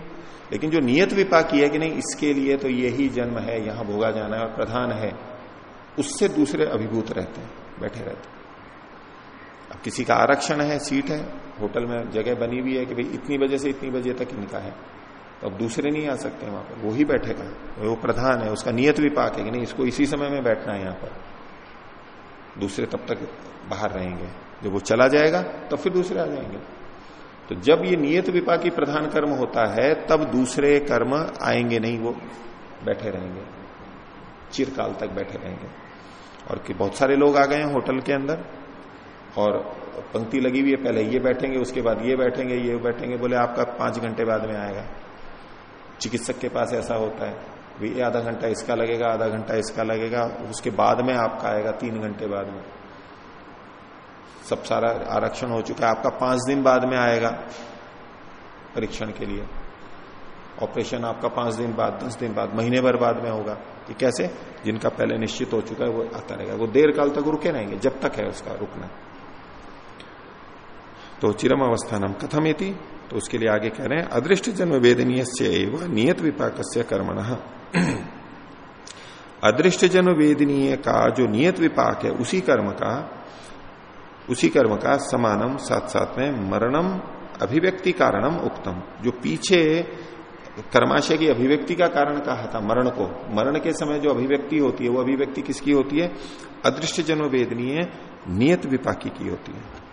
लेकिन जो नियत विपाकी है कि नहीं, इसके लिए तो यही जन्म है, यहाँ भोगा जाना है प्रधान है। उससे दूसरे अभिभूत रहते हैं, बैठे रहते हैं। अब किसी का आरक्षण है, सीट है, होटल में जगह बनी हुई है कि भाई इतनी बजे से इतनी बजे तक इनका है। तो अब दूसरे नहीं आ सकते वहाँ पर, वो ही बैठेगा। वो प्रधान है, उसका नियत विपाक है कि नहीं, इसको इसी समय में बैठना है यहाँ पर। दूसरे तब तक बाहर रहेंगे। जब वो चला जाएगा, तब फिर दूसरे आ जाएँगे। तो जब ये नियत विपाकी प्रधान कर्म होता है, तब दूसरे कर्म आएँगे नहीं, वो बैठे रहेंगे। चिरकाल तक बैठे रहेंगे। और कि बहुत सारे लोग आ गए हैं होटल के अंदर। और पंक्ति लगी हुई है, पहले ये बैठेंगे, उसके बाद ये बैठेंगे ये बैठेंगे, बोले आपका पाँच घंटे बाद में आएगा। चिकित्सक के पास ऐसा होता है भी आधा घंटा इसका लगेगा, आधा घंटा इसका लगेगा, उसके बाद में आपका आएगा, तीन घंटे बाद में। सब सारा आरक्षण हो चुका है, आपका पाँच दिन बाद में आएगा परीक्षण के लिए। ऑपरेशन आपका पाँच दिन बाद, दस दिन बाद, महीने भर बाद में होगा। कि कैसे? जिनका पहले निश्चित हो चुका है, वो आता रहेगा। वो देर काल तक रुके रहेंगे, जब तक है उसका रुकना। तो चिरम अवस्थानम कथम इति तो उसके लिए आगे कह रहे हैं अदृष्ट जन्म वेदनीय से नियत विपाक कर्मण। अदृष्ट जन्म वेदनीय का जो नियत विपाक है उसी कर्म का, उसी कर्म का समानम साथ साथ में मरणम अभिव्यक्ति कारणम उक्तम। जो पीछे कर्माशय की अभिव्यक्ति का कारण कहा था, मरण को। मरण के समय जो अभिव्यक्ति होती है, वो अभिव्यक्ति किसकी होती है? अदृष्ट जन्म वेदनीय नियत विपाकी की होती है।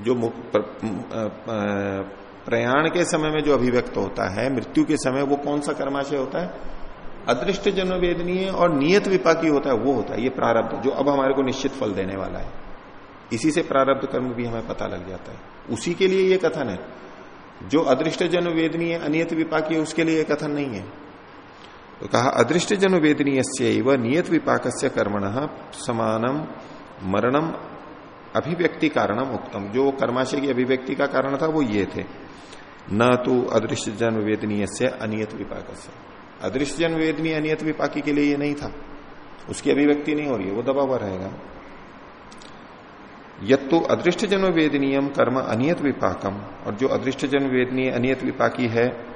जो प्रयाण के समय में जो अभिव्यक्त होता है, मृत्यु के समय वो कौन सा कर्माशय होता है? अदृष्ट जन्म वेदनीय और नियत विपाकी होता है, वो होता है, ये प्रारब्ध, जो अब हमारे को निश्चित फल देने वाला है। इसी से प्रारब्ध कर्म भी हमें पता लग जाता है। उसी के लिए ये कथन है। जो अदृष्ट जन्म वेदनीय, अनियत विपाकी है, उसके लिए कथन नहीं है। तो कहा अदृष्ट जन्म वेदनीय नियत विपाक से कर्मण समानम, मरणम अभिव्यक्ति कारणम उत्तम जो कर्माशय की अभिव्यक्ति का कारण था, वो ये थे। न तो अदृश्य जन्म वेदनीय से अनियत विपाक से अदृश्य जन्म वेदनीय अनियत विपाकी के लिए ये नहीं था। उसकी अभिव्यक्ति नहीं हो रही है, वो दबा हुआ रहेगा। यत्तु अदृष्ट जन्म वेदनीयम कर्म अनियत विपाकम। और जो अदृष्ट जन्म वेदनीय अनियत विपाकी है,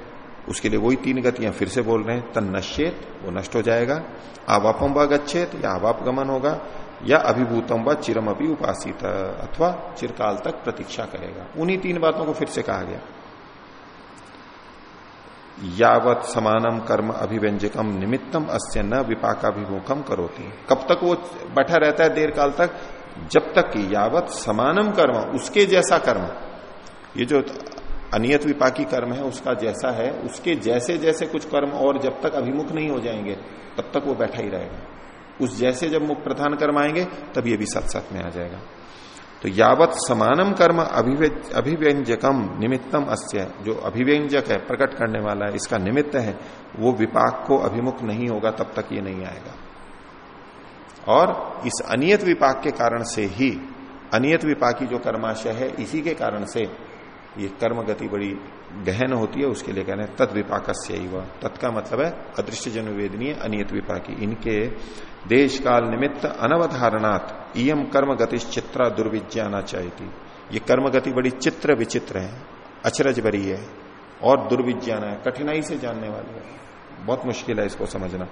उसके लिए वही तीन गतियाँ फिर से बोल रहे हैं। तन नश्चेत वो नष्ट हो जाएगा। आवापम व गच्छेत या आवाप गमन होगा। या अभिभूतम व चिरम अभी उपासित, अथवा चिरकाल तक प्रतीक्षा करेगा। उन्हीं तीन बातों को फिर से कहा गया। यावत समानम कर्म अभिव्यंजकम निमित्तम अस्य न विपाकाभिमुखम करोती। कब तक वो बैठा रहता है देर काल तक? जब तक कि यावत समानम कर्म, उसके जैसा कर्म, ये जो अनियत विपाकी कर्म है, उसका जैसा है, उसके जैसे जैसे कुछ कर्म और जब तक अभिमुख नहीं हो जाएँगे, तब तक वो बैठा ही रहेगा। उस जैसे जब मुख प्रधान कर्म आएँगे, तब ये भी साथ साथ में आ जाएगा। तो यावत समानम कर्म अभिव्यंजकम निमित्तम अस्य, जो अभिव्यंजक है, प्रकट करने वाला है, इसका निमित्त है, वो विपाक को अभिमुख नहीं होगा, तब तक ये नहीं आएगा। और इस अनियत विपाक के कारण से ही, अनियत विपाकी जो कर्माशय है, इसी के कारण से ये कर्म गति बड़ी गहन होती है, उसके लिए कहने तद विपाक तत् का मतलब है, अदृश्य जन वेदनीय, अनियत विपाकी। इनके देश काल निमित्त अनवधारणात् इम कर्म गति चित्रा दुर्विज्ञाना चाहिए ये कर्म गति बड़ी चित्र विचित्र है अचरज भरी है, और दुर्विज्ञान है, कठिनाई से जानने वाली है। बहुत मुश्किल है इसको समझना।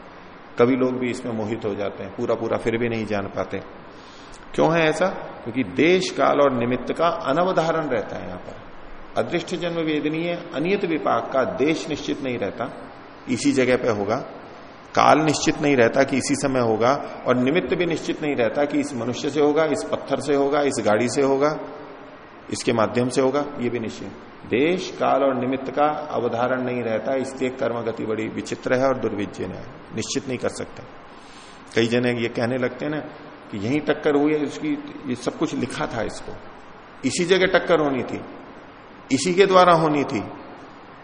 कभी लोग भी इसमें मोहित हो जाते हैं पूरा पूरा फिर भी नहीं जान पाते। क्यों है ऐसा? क्योंकि देश काल और निमित्त का अनवधारण रहता है यहाँ पर। अदृष्ट जन्म वेदनीय, अनियत विपाक का देश निश्चित नहीं रहता। इसी जगह पे होगा। काल निश्चित नहीं रहता कि इसी समय होगा और निमित्त भी निश्चित नहीं रहता कि इस मनुष्य से होगा, इस पत्थर से होगा, इस गाड़ी से होगा, इसके माध्यम से होगा, ये भी निश्चित देश, काल और निमित्त का अवधारण नहीं रहता, इसलिए कर्म गति बड़ी विचित्र है और दुर्विजय है, निश्चित नहीं कर सकते। कई जने ये कहने लगते हैं ना कि यही टक्कर हुई है, इसकी, ये सब कुछ लिखा था इसको। इसी जगह टक्कर होनी थी, इसी के द्वारा होनी थी।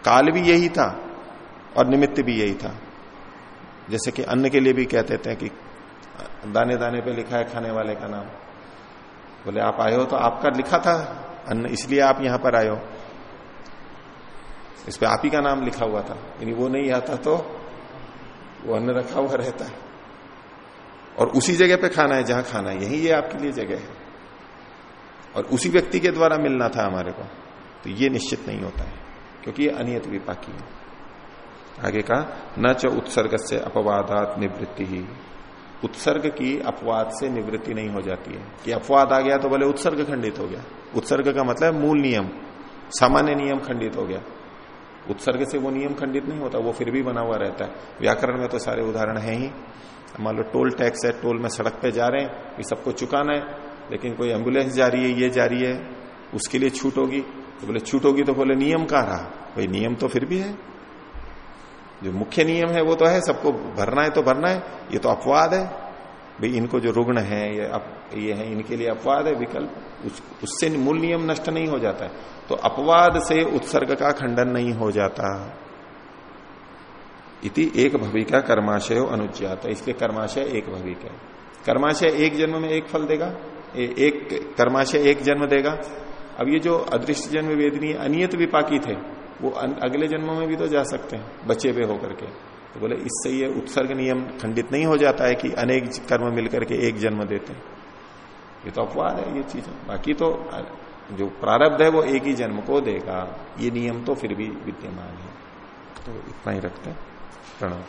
काल भी यही था और निमित्त भी यही था। जैसे कि अन्न के लिए भी कहते थे कि दाने दाने पे लिखा है खाने वाले का नाम। बोले, आप आए हो तो आपका लिखा था अन्न, इसलिए आप यहाँ पर आए हो। इस पे आप ही का नाम लिखा हुआ था। यानी वो नहीं आता तो वो अन्न रखा हुआ रहता है। और उसी जगह पे खाना है, जहाँ खाना है, यही ये आपके लिए जगह है। और उसी व्यक्ति के द्वारा मिलना था हमारे को। तो ये निश्चित नहीं होता है, क्योंकि ये अनियत विपाकी है। आगे कहा, न च उत्सर्ग से अपवादात निवृत्ति। ही उत्सर्ग की अपवाद से निवृत्ति नहीं हो जाती है। कि अपवाद आ गया तो बोले उत्सर्ग खंडित हो गया। उत्सर्ग का मतलब मूल नियम, सामान्य नियम खंडित हो गया। उत्सर्ग से वो नियम खंडित नहीं होता, वो फिर भी बना हुआ रहता है। व्याकरण में तो सारे उदाहरण है ही। मान लो टोल टैक्स है, टोल में सड़क पे जा रहे हैं, ये सबको चुकाना है, लेकिन कोई एंबुलेंस जा रही है, ये जा रही है, उसके लिए छूट होगी तो बोले छूट होगी तो बोले नियम कहा रहा? भाई नियम तो फिर भी है। जो मुख्य नियम है वो तो है सबको भरना है तो भरना है ये तो अपवाद है। भाई इनको जो रुग्ण है ये अप, ये है इनके लिए अपवाद है विकल्प उस, उससे मूल नियम नष्ट नहीं हो जाता है। तो अपवाद से उत्सर्ग का खंडन नहीं हो जाता। इति एक भविका कर्माशय अनुज्ञात। इसलिए कर्माशय एक भविक है। कर्माशय एक जन्म में एक फल देगा ए, एक कर्माशय एक जन्म देगा। अब ये जो अदृश्य जन्म वेदनी अनियत विपाकी थे वो अगले जन्मों में भी तो जा सकते हैं बचे हुए होकर के। तो बोले इससे ये उत्सर्ग नियम खंडित नहीं हो जाता है कि अनेक कर्म मिलकर के एक जन्म देते हैं। ये तो अपवाद है ये चीज़ बाकी तो जो प्रारब्ध है वो एक ही जन्म को देगा। ये नियम तो फिर भी विद्यमान है। तो इतना ही रखते हैं। प्रणव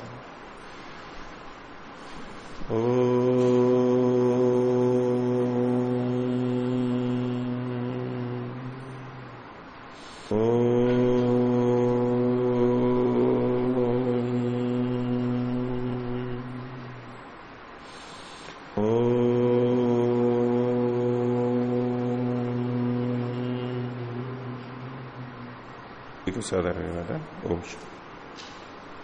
ओ, साधा रहेगा ओम